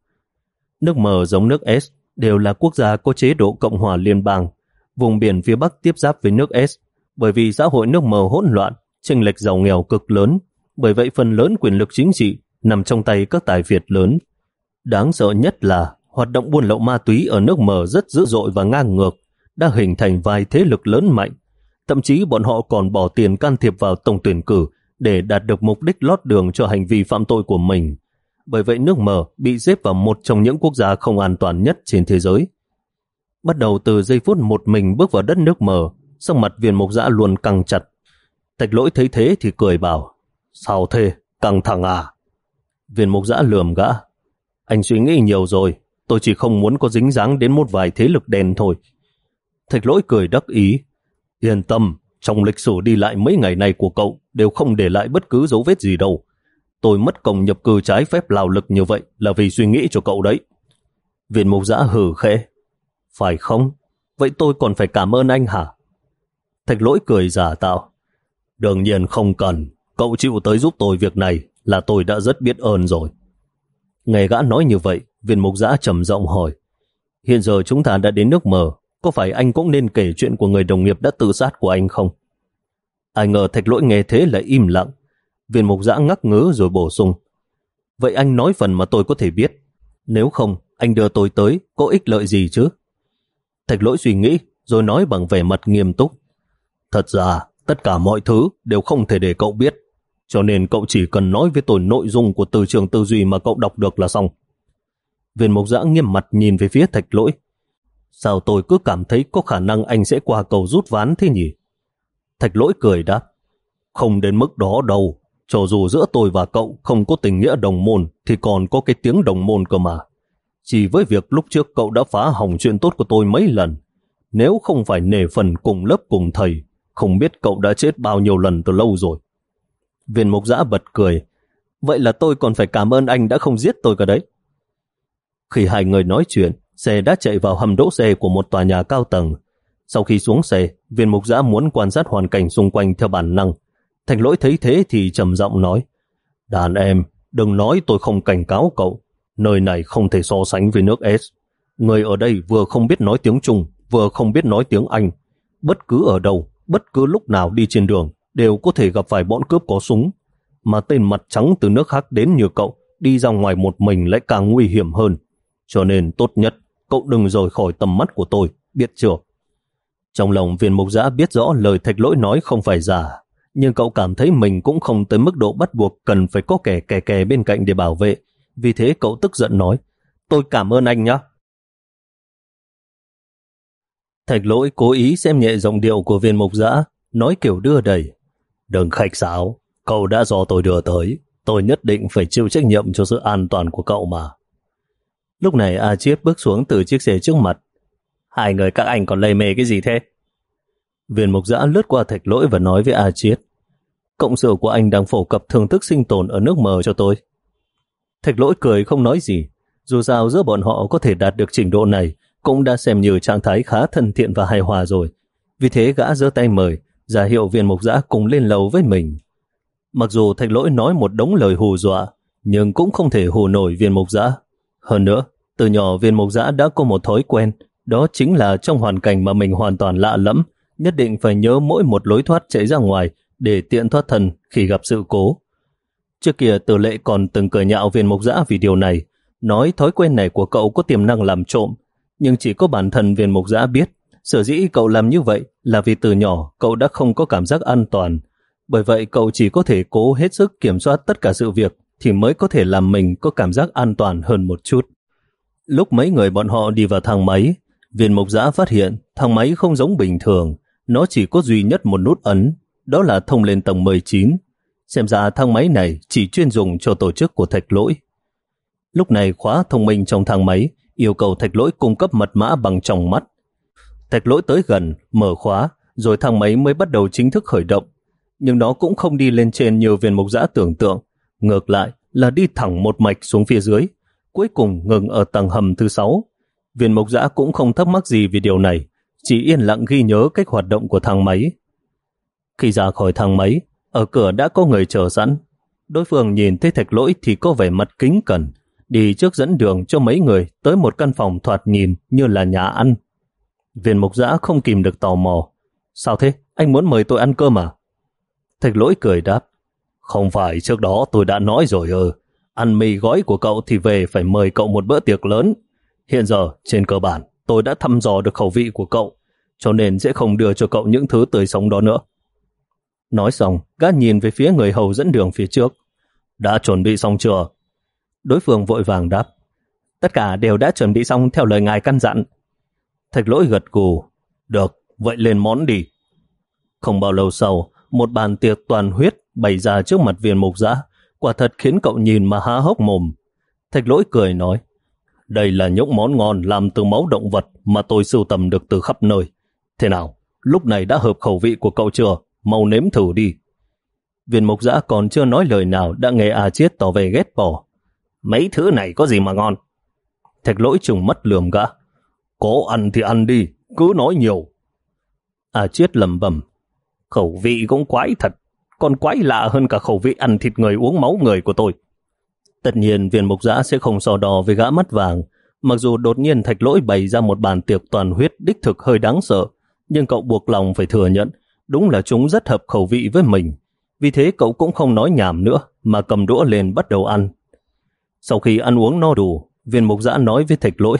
Nước M giống nước S đều là quốc gia có chế độ Cộng hòa Liên bang. Vùng biển phía Bắc tiếp giáp với nước S, bởi vì xã hội nước M hỗn loạn, chênh lệch giàu nghèo cực lớn, bởi vậy phần lớn quyền lực chính trị nằm trong tay các tài Việt lớn. Đáng sợ nhất là hoạt động buôn lậu ma túy ở nước M rất dữ dội và ngang ngược, đã hình thành vài thế lực lớn mạnh. Thậm chí bọn họ còn bỏ tiền can thiệp vào tổng tuyển cử để đạt được mục đích lót đường cho hành vi phạm tội của mình. bởi vậy nước mờ bị xếp vào một trong những quốc gia không an toàn nhất trên thế giới. Bắt đầu từ giây phút một mình bước vào đất nước mờ, sắc mặt viên mục giã luôn căng chặt. Thạch lỗi thấy thế thì cười bảo, sao thế, căng thẳng à? Viên mục giã lườm gã, anh suy nghĩ nhiều rồi, tôi chỉ không muốn có dính dáng đến một vài thế lực đen thôi. Thạch lỗi cười đắc ý, yên tâm, trong lịch sử đi lại mấy ngày này của cậu đều không để lại bất cứ dấu vết gì đâu. Tôi mất công nhập cư trái phép lao lực như vậy là vì suy nghĩ cho cậu đấy. Viện mục giã hử khẽ. Phải không? Vậy tôi còn phải cảm ơn anh hả? Thạch lỗi cười giả tạo. Đương nhiên không cần. Cậu chịu tới giúp tôi việc này là tôi đã rất biết ơn rồi. Ngày gã nói như vậy, viên mục giã trầm giọng hỏi. Hiện giờ chúng ta đã đến nước mờ, có phải anh cũng nên kể chuyện của người đồng nghiệp đã tự sát của anh không? Ai ngờ thạch lỗi nghe thế lại im lặng. Viên mục giã ngắc ngứ rồi bổ sung. Vậy anh nói phần mà tôi có thể biết. Nếu không, anh đưa tôi tới, có ích lợi gì chứ? Thạch lỗi suy nghĩ, rồi nói bằng vẻ mặt nghiêm túc. Thật ra, tất cả mọi thứ đều không thể để cậu biết. Cho nên cậu chỉ cần nói với tôi nội dung của từ trường tư duy mà cậu đọc được là xong. Viên mục giã nghiêm mặt nhìn về phía thạch lỗi. Sao tôi cứ cảm thấy có khả năng anh sẽ qua cầu rút ván thế nhỉ? Thạch lỗi cười đáp. Không đến mức đó đâu. Cho dù giữa tôi và cậu không có tình nghĩa đồng môn thì còn có cái tiếng đồng môn cơ mà. Chỉ với việc lúc trước cậu đã phá hỏng chuyện tốt của tôi mấy lần. Nếu không phải nề phần cùng lớp cùng thầy, không biết cậu đã chết bao nhiêu lần từ lâu rồi. Viên mục giã bật cười. Vậy là tôi còn phải cảm ơn anh đã không giết tôi cả đấy. Khi hai người nói chuyện, xe đã chạy vào hầm đỗ xe của một tòa nhà cao tầng. Sau khi xuống xe, viên mục giã muốn quan sát hoàn cảnh xung quanh theo bản năng. Thành lỗi thấy thế thì trầm giọng nói, Đàn em, đừng nói tôi không cảnh cáo cậu. Nơi này không thể so sánh với nước S. Người ở đây vừa không biết nói tiếng Trung, vừa không biết nói tiếng Anh. Bất cứ ở đâu, bất cứ lúc nào đi trên đường, đều có thể gặp phải bọn cướp có súng. Mà tên mặt trắng từ nước khác đến như cậu, đi ra ngoài một mình lại càng nguy hiểm hơn. Cho nên tốt nhất, cậu đừng rời khỏi tầm mắt của tôi, biết chưa? Trong lòng viên mục giã biết rõ lời thạch lỗi nói không phải giả, nhưng cậu cảm thấy mình cũng không tới mức độ bắt buộc cần phải có kẻ kè kè bên cạnh để bảo vệ. Vì thế cậu tức giận nói, tôi cảm ơn anh nhé. Thạch lỗi cố ý xem nhẹ giọng điệu của viên mục giã, nói kiểu đưa đẩy. Đừng khách sáo, cậu đã do tôi đưa tới, tôi nhất định phải chịu trách nhiệm cho sự an toàn của cậu mà. Lúc này A Chiết bước xuống từ chiếc xe trước mặt. Hai người các anh còn lây mê cái gì thế? Viên mục giã lướt qua thạch lỗi và nói với A Chiết. Cộng sự của anh đang phổ cập thưởng thức sinh tồn ở nước mờ cho tôi. Thạch lỗi cười không nói gì. Dù sao giữa bọn họ có thể đạt được trình độ này cũng đã xem như trạng thái khá thân thiện và hài hòa rồi. Vì thế gã giơ tay mời, giả hiệu viên mục giã cùng lên lầu với mình. Mặc dù thạch lỗi nói một đống lời hù dọa, nhưng cũng không thể hù nổi viên mục giã. Hơn nữa, từ nhỏ viên mục giã đã có một thói quen, đó chính là trong hoàn cảnh mà mình hoàn toàn lạ lẫm, nhất định phải nhớ mỗi một lối thoát chạy ra ngoài để tiện thoát thần khi gặp sự cố. Trước kia tử lệ còn từng cười nhạo viên mục giã vì điều này, nói thói quen này của cậu có tiềm năng làm trộm, nhưng chỉ có bản thân viên mục giã biết, sở dĩ cậu làm như vậy là vì từ nhỏ cậu đã không có cảm giác an toàn, bởi vậy cậu chỉ có thể cố hết sức kiểm soát tất cả sự việc thì mới có thể làm mình có cảm giác an toàn hơn một chút. Lúc mấy người bọn họ đi vào thang máy, viên mục giã phát hiện thang máy không giống bình thường, nó chỉ có duy nhất một nút ấn, đó là thông lên tầng 19. Xem ra thang máy này chỉ chuyên dùng cho tổ chức của thạch lỗi. Lúc này khóa thông minh trong thang máy yêu cầu thạch lỗi cung cấp mật mã bằng trong mắt. Thạch lỗi tới gần, mở khóa, rồi thang máy mới bắt đầu chính thức khởi động. Nhưng nó cũng không đi lên trên nhiều viên mục giã tưởng tượng, Ngược lại là đi thẳng một mạch xuống phía dưới, cuối cùng ngừng ở tầng hầm thứ sáu. Viên mộc giã cũng không thắc mắc gì vì điều này, chỉ yên lặng ghi nhớ cách hoạt động của thang máy. Khi ra khỏi thang máy, ở cửa đã có người chờ sẵn. Đối phương nhìn thấy thạch lỗi thì có vẻ mặt kính cẩn, đi trước dẫn đường cho mấy người tới một căn phòng thoạt nhìn như là nhà ăn. Viên mục giã không kìm được tò mò. Sao thế? Anh muốn mời tôi ăn cơm à? Thạch lỗi cười đáp. Không phải trước đó tôi đã nói rồi ư. Ăn mì gói của cậu thì về phải mời cậu một bữa tiệc lớn. Hiện giờ, trên cơ bản, tôi đã thăm dò được khẩu vị của cậu, cho nên sẽ không đưa cho cậu những thứ tươi sống đó nữa. Nói xong, gã nhìn về phía người hầu dẫn đường phía trước. Đã chuẩn bị xong chưa? Đối phương vội vàng đáp. Tất cả đều đã chuẩn bị xong theo lời ngài căn dặn. Thạch lỗi gật cù. Được, vậy lên món đi. Không bao lâu sau, một bàn tiệc toàn huyết bày ra trước mặt viên mục giã, quả thật khiến cậu nhìn mà há hốc mồm. Thạch lỗi cười nói, đây là những món ngon làm từ máu động vật mà tôi sưu tầm được từ khắp nơi. Thế nào, lúc này đã hợp khẩu vị của cậu chưa? Mau nếm thử đi. Viên mục giã còn chưa nói lời nào đã nghe A Chiết tỏ về ghét bỏ. Mấy thứ này có gì mà ngon? Thạch lỗi trùng mắt lườm gã. Có ăn thì ăn đi, cứ nói nhiều. A Chiết lầm bầm. Khẩu vị cũng quái thật, còn quái lạ hơn cả khẩu vị ăn thịt người uống máu người của tôi. Tất nhiên viên mục giã sẽ không so đo với gã mắt vàng, mặc dù đột nhiên thạch lỗi bày ra một bàn tiệc toàn huyết đích thực hơi đáng sợ, nhưng cậu buộc lòng phải thừa nhận, đúng là chúng rất hợp khẩu vị với mình. Vì thế cậu cũng không nói nhảm nữa, mà cầm đũa lên bắt đầu ăn. Sau khi ăn uống no đủ, viên mục giã nói với thạch lỗi,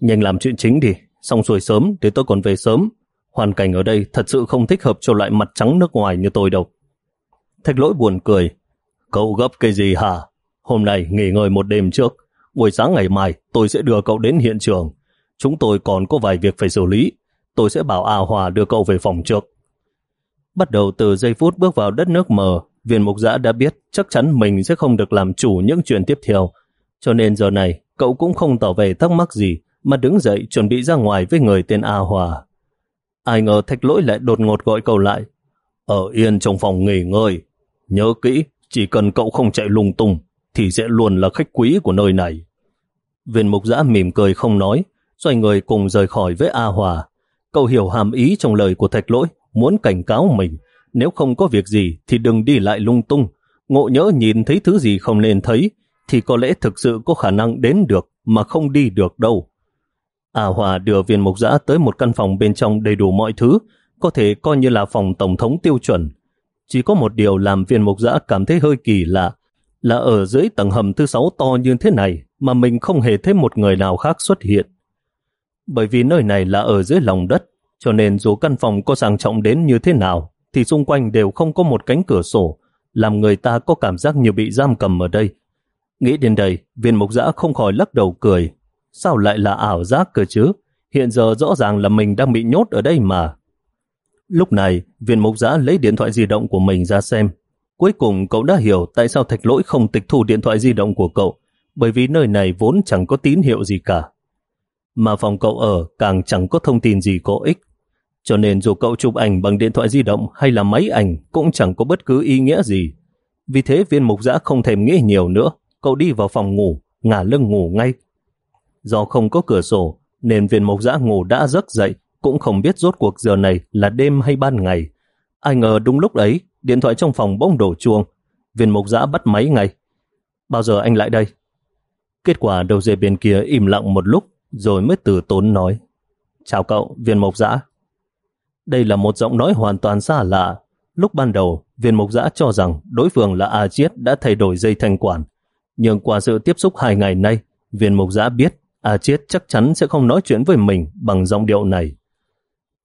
nhanh làm chuyện chính đi, xong xuôi sớm để tôi còn về sớm. Hoàn cảnh ở đây thật sự không thích hợp cho loại mặt trắng nước ngoài như tôi đâu. Thạch lỗi buồn cười, cậu gấp cái gì hả? Hôm nay nghỉ ngơi một đêm trước, buổi sáng ngày mai tôi sẽ đưa cậu đến hiện trường. Chúng tôi còn có vài việc phải xử lý. Tôi sẽ bảo A Hòa đưa cậu về phòng trước. Bắt đầu từ giây phút bước vào đất nước mờ, viên mục giã đã biết chắc chắn mình sẽ không được làm chủ những chuyện tiếp theo. Cho nên giờ này, cậu cũng không tỏ vẻ thắc mắc gì, mà đứng dậy chuẩn bị ra ngoài với người tên A Hòa. Ai ngờ thạch lỗi lại đột ngột gọi cậu lại. Ở yên trong phòng nghỉ ngơi. Nhớ kỹ, chỉ cần cậu không chạy lung tung, thì sẽ luôn là khách quý của nơi này. Viên mục giã mỉm cười không nói, xoay người cùng rời khỏi với A Hòa. Cậu hiểu hàm ý trong lời của thạch lỗi, muốn cảnh cáo mình, nếu không có việc gì thì đừng đi lại lung tung. Ngộ nhỡ nhìn thấy thứ gì không nên thấy, thì có lẽ thực sự có khả năng đến được mà không đi được đâu. A Hòa đưa viên mục giã tới một căn phòng bên trong đầy đủ mọi thứ, có thể coi như là phòng tổng thống tiêu chuẩn. Chỉ có một điều làm viên mục giã cảm thấy hơi kỳ lạ, là ở dưới tầng hầm thứ sáu to như thế này mà mình không hề thấy một người nào khác xuất hiện. Bởi vì nơi này là ở dưới lòng đất, cho nên dù căn phòng có sang trọng đến như thế nào, thì xung quanh đều không có một cánh cửa sổ, làm người ta có cảm giác như bị giam cầm ở đây. Nghĩ đến đây, viên mục giã không khỏi lắc đầu cười. Sao lại là ảo giác cơ chứ? Hiện giờ rõ ràng là mình đang bị nhốt ở đây mà. Lúc này, viên mục giã lấy điện thoại di động của mình ra xem, Cuối cùng cậu đã hiểu tại sao thạch lỗi không tịch thu điện thoại di động của cậu, bởi vì nơi này vốn chẳng có tín hiệu gì cả. Mà phòng cậu ở càng chẳng có thông tin gì có ích. Cho nên dù cậu chụp ảnh bằng điện thoại di động hay là máy ảnh cũng chẳng có bất cứ ý nghĩa gì. Vì thế viên mục giã không thèm nghĩ nhiều nữa, cậu đi vào phòng ngủ, ngả lưng ngủ ngay. Do không có cửa sổ, nên viên mục giã ngủ đã giấc dậy, cũng không biết rốt cuộc giờ này là đêm hay ban ngày. Ai ngờ đúng lúc ấy, điện thoại trong phòng bỗng đổ chuông. Viên mục giã bắt máy ngay. Bao giờ anh lại đây? Kết quả đầu dây bên kia im lặng một lúc, rồi mới từ tốn nói. Chào cậu, viên mục giã. Đây là một giọng nói hoàn toàn xa lạ. Lúc ban đầu, viên mục giã cho rằng đối phương là A Chiết đã thay đổi dây thanh quản. Nhưng qua sự tiếp xúc hai ngày nay, viên mục giã biết A Chiết chắc chắn sẽ không nói chuyện với mình bằng giọng điệu này.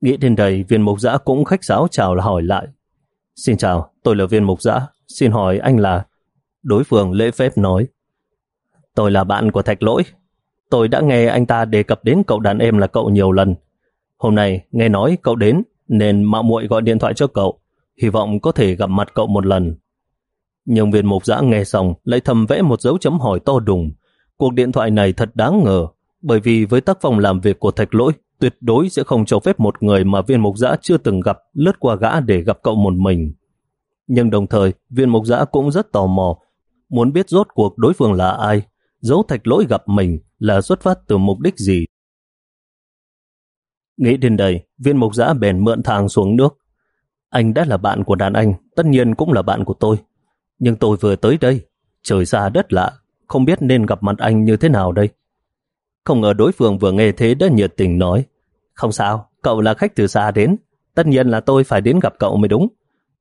Nghĩ đến đây, viên mục giã cũng khách sáo chào là hỏi lại. Xin chào, tôi là viên mục giã. Xin hỏi anh là... Đối phương lễ phép nói. Tôi là bạn của Thạch Lỗi. Tôi đã nghe anh ta đề cập đến cậu đàn em là cậu nhiều lần. Hôm nay nghe nói cậu đến nên mạo muội gọi điện thoại cho cậu. Hy vọng có thể gặp mặt cậu một lần. Nhưng viên mục giã nghe xong lại thầm vẽ một dấu chấm hỏi to đùng. Cuộc điện thoại này thật đáng ngờ bởi vì với tác phong làm việc của Thạch Lỗi tuyệt đối sẽ không cho phép một người mà viên mục giã chưa từng gặp lướt qua gã để gặp cậu một mình. Nhưng đồng thời, viên mục giã cũng rất tò mò, muốn biết rốt cuộc đối phương là ai, dấu thạch lỗi gặp mình là xuất phát từ mục đích gì. Nghĩ đến đây, viên mục giã bèn mượn thang xuống nước. Anh đã là bạn của đàn anh, tất nhiên cũng là bạn của tôi. Nhưng tôi vừa tới đây, trời xa đất lạ, không biết nên gặp mặt anh như thế nào đây. Không ngờ đối phương vừa nghe thế đã nhiệt tình nói. Không sao, cậu là khách từ xa đến. Tất nhiên là tôi phải đến gặp cậu mới đúng.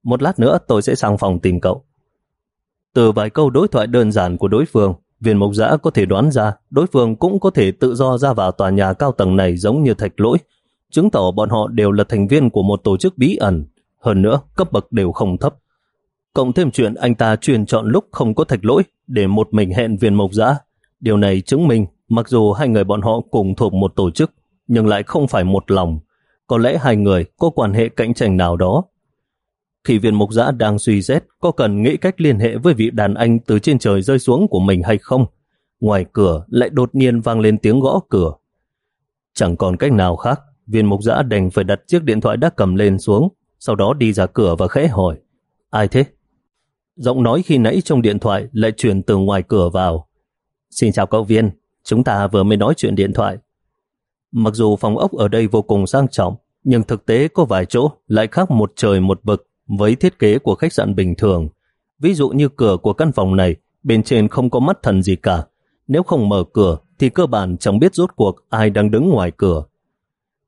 Một lát nữa tôi sẽ sang phòng tìm cậu. Từ vài câu đối thoại đơn giản của đối phương, viên mộc giã có thể đoán ra đối phương cũng có thể tự do ra vào tòa nhà cao tầng này giống như thạch lỗi, chứng tỏ bọn họ đều là thành viên của một tổ chức bí ẩn. Hơn nữa, cấp bậc đều không thấp. Cộng thêm chuyện anh ta truyền chọn lúc không có thạch lỗi để một mình hẹn viên mộc giã. Điều này chứng minh mặc dù hai người bọn họ cùng thuộc một tổ chức nhưng lại không phải một lòng. Có lẽ hai người có quan hệ cạnh tranh nào đó. Khi viên mục giã đang suy xét có cần nghĩ cách liên hệ với vị đàn anh từ trên trời rơi xuống của mình hay không, ngoài cửa lại đột nhiên vang lên tiếng gõ cửa. Chẳng còn cách nào khác, viên mục giã đành phải đặt chiếc điện thoại đã cầm lên xuống, sau đó đi ra cửa và khẽ hỏi. Ai thế? Giọng nói khi nãy trong điện thoại lại truyền từ ngoài cửa vào. Xin chào cậu viên, chúng ta vừa mới nói chuyện điện thoại. Mặc dù phòng ốc ở đây vô cùng sang trọng, nhưng thực tế có vài chỗ lại khác một trời một vực với thiết kế của khách sạn bình thường. Ví dụ như cửa của căn phòng này, bên trên không có mắt thần gì cả. Nếu không mở cửa, thì cơ bản chẳng biết rốt cuộc ai đang đứng ngoài cửa.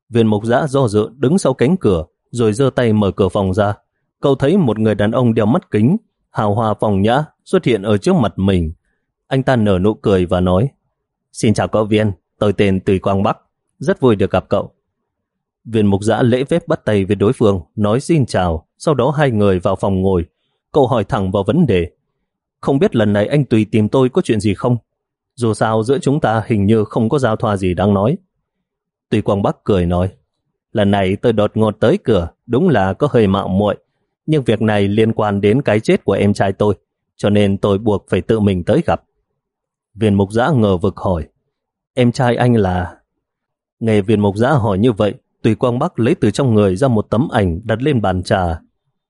Viên mục giã do dự đứng sau cánh cửa, rồi giơ tay mở cửa phòng ra. Cậu thấy một người đàn ông đeo mắt kính, hào hoa phòng nhã, xuất hiện ở trước mặt mình. Anh ta nở nụ cười và nói, Xin chào cậu Viên, tôi tên Tùy Quang Bắc, rất vui được gặp cậu. Viên mục giã lễ phép bắt tay với đối phương, nói xin chào, sau đó hai người vào phòng ngồi. Cậu hỏi thẳng vào vấn đề. Không biết lần này anh Tùy tìm tôi có chuyện gì không? Dù sao giữa chúng ta hình như không có giao thoa gì đang nói. Tùy Quang Bắc cười nói, lần này tôi đột ngột tới cửa, đúng là có hơi mạo muội nhưng việc này liên quan đến cái chết của em trai tôi, cho nên tôi buộc phải tự mình tới gặp. Viên mục giã ngờ vực hỏi, em trai anh là... Nghe viên mục giã hỏi như vậy, Tùy Quang Bắc lấy từ trong người ra một tấm ảnh đặt lên bàn trà.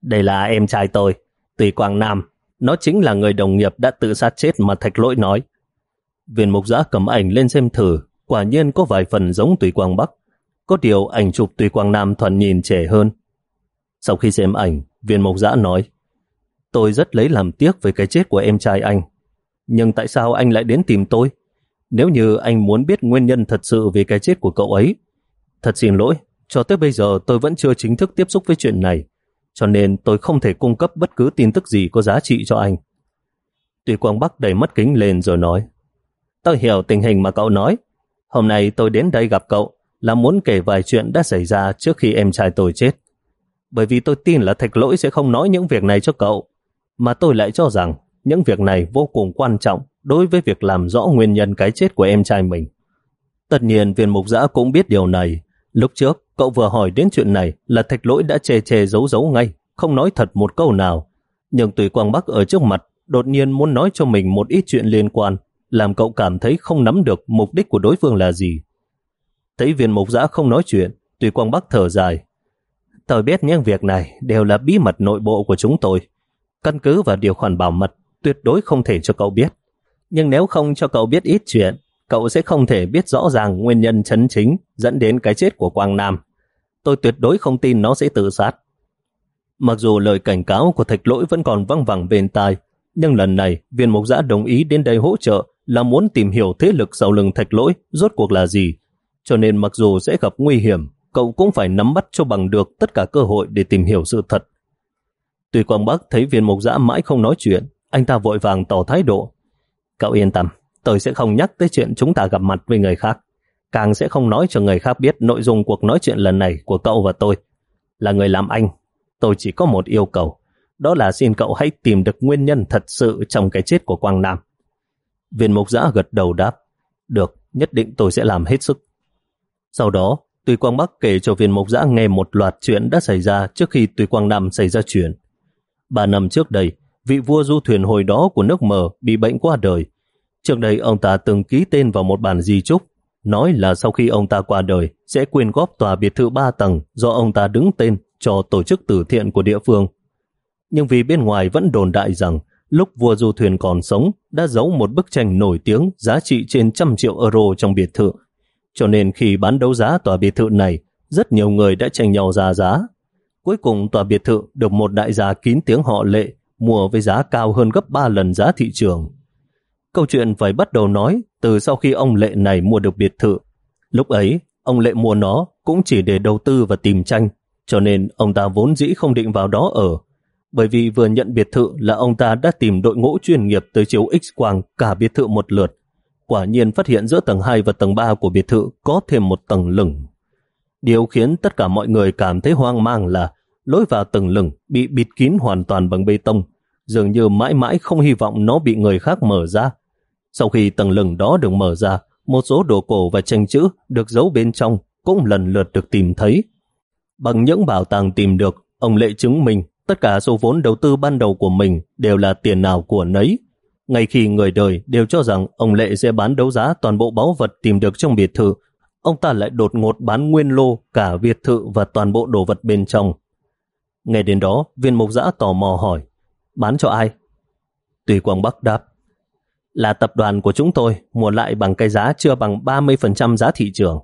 Đây là em trai tôi, Tùy Quang Nam. Nó chính là người đồng nghiệp đã tự sát chết mà Thạch Lỗi nói. Viên mục giã cầm ảnh lên xem thử, quả nhiên có vài phần giống Tùy Quang Bắc. Có điều ảnh chụp Tùy Quang Nam thuần nhìn trẻ hơn. Sau khi xem ảnh, viên mục giã nói Tôi rất lấy làm tiếc về cái chết của em trai anh. Nhưng tại sao anh lại đến tìm tôi? Nếu như anh muốn biết nguyên nhân thật sự về cái chết của cậu ấy, thật xin lỗi, cho tới bây giờ tôi vẫn chưa chính thức tiếp xúc với chuyện này, cho nên tôi không thể cung cấp bất cứ tin tức gì có giá trị cho anh. Tùy Quang Bắc đẩy mắt kính lên rồi nói, tôi hiểu tình hình mà cậu nói. Hôm nay tôi đến đây gặp cậu là muốn kể vài chuyện đã xảy ra trước khi em trai tôi chết. Bởi vì tôi tin là thạch lỗi sẽ không nói những việc này cho cậu, mà tôi lại cho rằng những việc này vô cùng quan trọng đối với việc làm rõ nguyên nhân cái chết của em trai mình. Tất nhiên viên mục giã cũng biết điều này. Lúc trước, cậu vừa hỏi đến chuyện này là thạch lỗi đã chê chê giấu giấu ngay, không nói thật một câu nào. Nhưng tùy Quang Bắc ở trước mặt đột nhiên muốn nói cho mình một ít chuyện liên quan, làm cậu cảm thấy không nắm được mục đích của đối phương là gì. Thấy viên mục giã không nói chuyện, tùy Quang Bắc thở dài. Tôi biết những việc này đều là bí mật nội bộ của chúng tôi. Căn cứ vào điều khoản bảo mật, tuyệt đối không thể cho cậu biết. Nhưng nếu không cho cậu biết ít chuyện, cậu sẽ không thể biết rõ ràng nguyên nhân chấn chính dẫn đến cái chết của Quang Nam. Tôi tuyệt đối không tin nó sẽ tự sát. Mặc dù lời cảnh cáo của thạch lỗi vẫn còn văng vẳng bên tai, nhưng lần này viên mục giã đồng ý đến đây hỗ trợ là muốn tìm hiểu thế lực sau lưng thạch lỗi rốt cuộc là gì. Cho nên mặc dù sẽ gặp nguy hiểm, cậu cũng phải nắm bắt cho bằng được tất cả cơ hội để tìm hiểu sự thật. Tuy Quang Bắc thấy viên mục giã mãi không nói chuyện, anh ta vội vàng tỏ thái độ. Cậu yên tâm, tôi sẽ không nhắc tới chuyện chúng ta gặp mặt với người khác. Càng sẽ không nói cho người khác biết nội dung cuộc nói chuyện lần này của cậu và tôi. Là người làm anh, tôi chỉ có một yêu cầu. Đó là xin cậu hãy tìm được nguyên nhân thật sự trong cái chết của Quang Nam. Viên mục giã gật đầu đáp. Được, nhất định tôi sẽ làm hết sức. Sau đó, Tùy Quang Bắc kể cho viên mục giã nghe một loạt chuyện đã xảy ra trước khi Tùy Quang Nam xảy ra chuyện. Ba năm trước đây, vị vua du thuyền hồi đó của nước mờ bị bệnh qua đời. Trước đây ông ta từng ký tên vào một bản di trúc, nói là sau khi ông ta qua đời sẽ quyên góp tòa biệt thự ba tầng do ông ta đứng tên cho tổ chức từ thiện của địa phương. Nhưng vì bên ngoài vẫn đồn đại rằng lúc vua du thuyền còn sống đã giấu một bức tranh nổi tiếng giá trị trên trăm triệu euro trong biệt thự. Cho nên khi bán đấu giá tòa biệt thự này, rất nhiều người đã tranh nhau ra giá. Cuối cùng tòa biệt thự được một đại gia kín tiếng họ lệ mua với giá cao hơn gấp 3 lần giá thị trường. Câu chuyện phải bắt đầu nói từ sau khi ông Lệ này mua được biệt thự. Lúc ấy, ông Lệ mua nó cũng chỉ để đầu tư và tìm tranh, cho nên ông ta vốn dĩ không định vào đó ở. Bởi vì vừa nhận biệt thự là ông ta đã tìm đội ngũ chuyên nghiệp tới chiếu X-quang cả biệt thự một lượt. Quả nhiên phát hiện giữa tầng 2 và tầng 3 của biệt thự có thêm một tầng lửng. Điều khiến tất cả mọi người cảm thấy hoang mang là lối vào tầng lửng bị bịt kín hoàn toàn bằng bê tông, dường như mãi mãi không hy vọng nó bị người khác mở ra. Sau khi tầng lừng đó được mở ra, một số đồ cổ và tranh chữ được giấu bên trong cũng lần lượt được tìm thấy. Bằng những bảo tàng tìm được, ông Lệ chứng minh tất cả số vốn đầu tư ban đầu của mình đều là tiền nào của nấy. Ngay khi người đời đều cho rằng ông Lệ sẽ bán đấu giá toàn bộ báu vật tìm được trong biệt thự, ông ta lại đột ngột bán nguyên lô cả biệt thự và toàn bộ đồ vật bên trong. Nghe đến đó, viên mục giã tò mò hỏi, bán cho ai? Tùy Quang Bắc đáp, là tập đoàn của chúng tôi mua lại bằng cái giá chưa bằng 30% giá thị trường,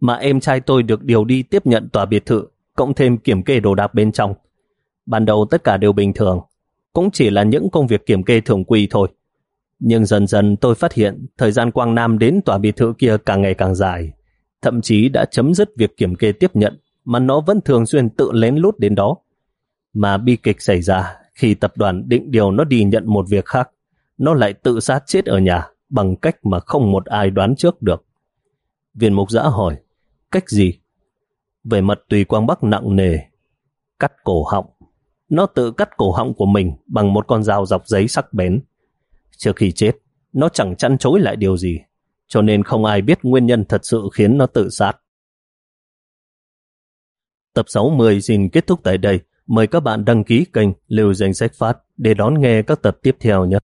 mà em trai tôi được điều đi tiếp nhận tòa biệt thự, cộng thêm kiểm kê đồ đạc bên trong. Ban đầu tất cả đều bình thường, cũng chỉ là những công việc kiểm kê thường quy thôi. Nhưng dần dần tôi phát hiện thời gian Quang Nam đến tòa biệt thự kia càng ngày càng dài, thậm chí đã chấm dứt việc kiểm kê tiếp nhận mà nó vẫn thường xuyên tự lén lút đến đó. Mà bi kịch xảy ra khi tập đoàn định điều nó đi nhận một việc khác, nó lại tự sát chết ở nhà bằng cách mà không một ai đoán trước được. Viên mục giã hỏi, cách gì? Về mặt tùy quang bắc nặng nề, cắt cổ họng. Nó tự cắt cổ họng của mình bằng một con dao dọc giấy sắc bén. Trước khi chết, nó chẳng chăn chối lại điều gì, cho nên không ai biết nguyên nhân thật sự khiến nó tự sát. Tập 60 xin kết thúc tại đây. Mời các bạn đăng ký kênh Lưu Danh Sách Phát để đón nghe các tập tiếp theo nhé.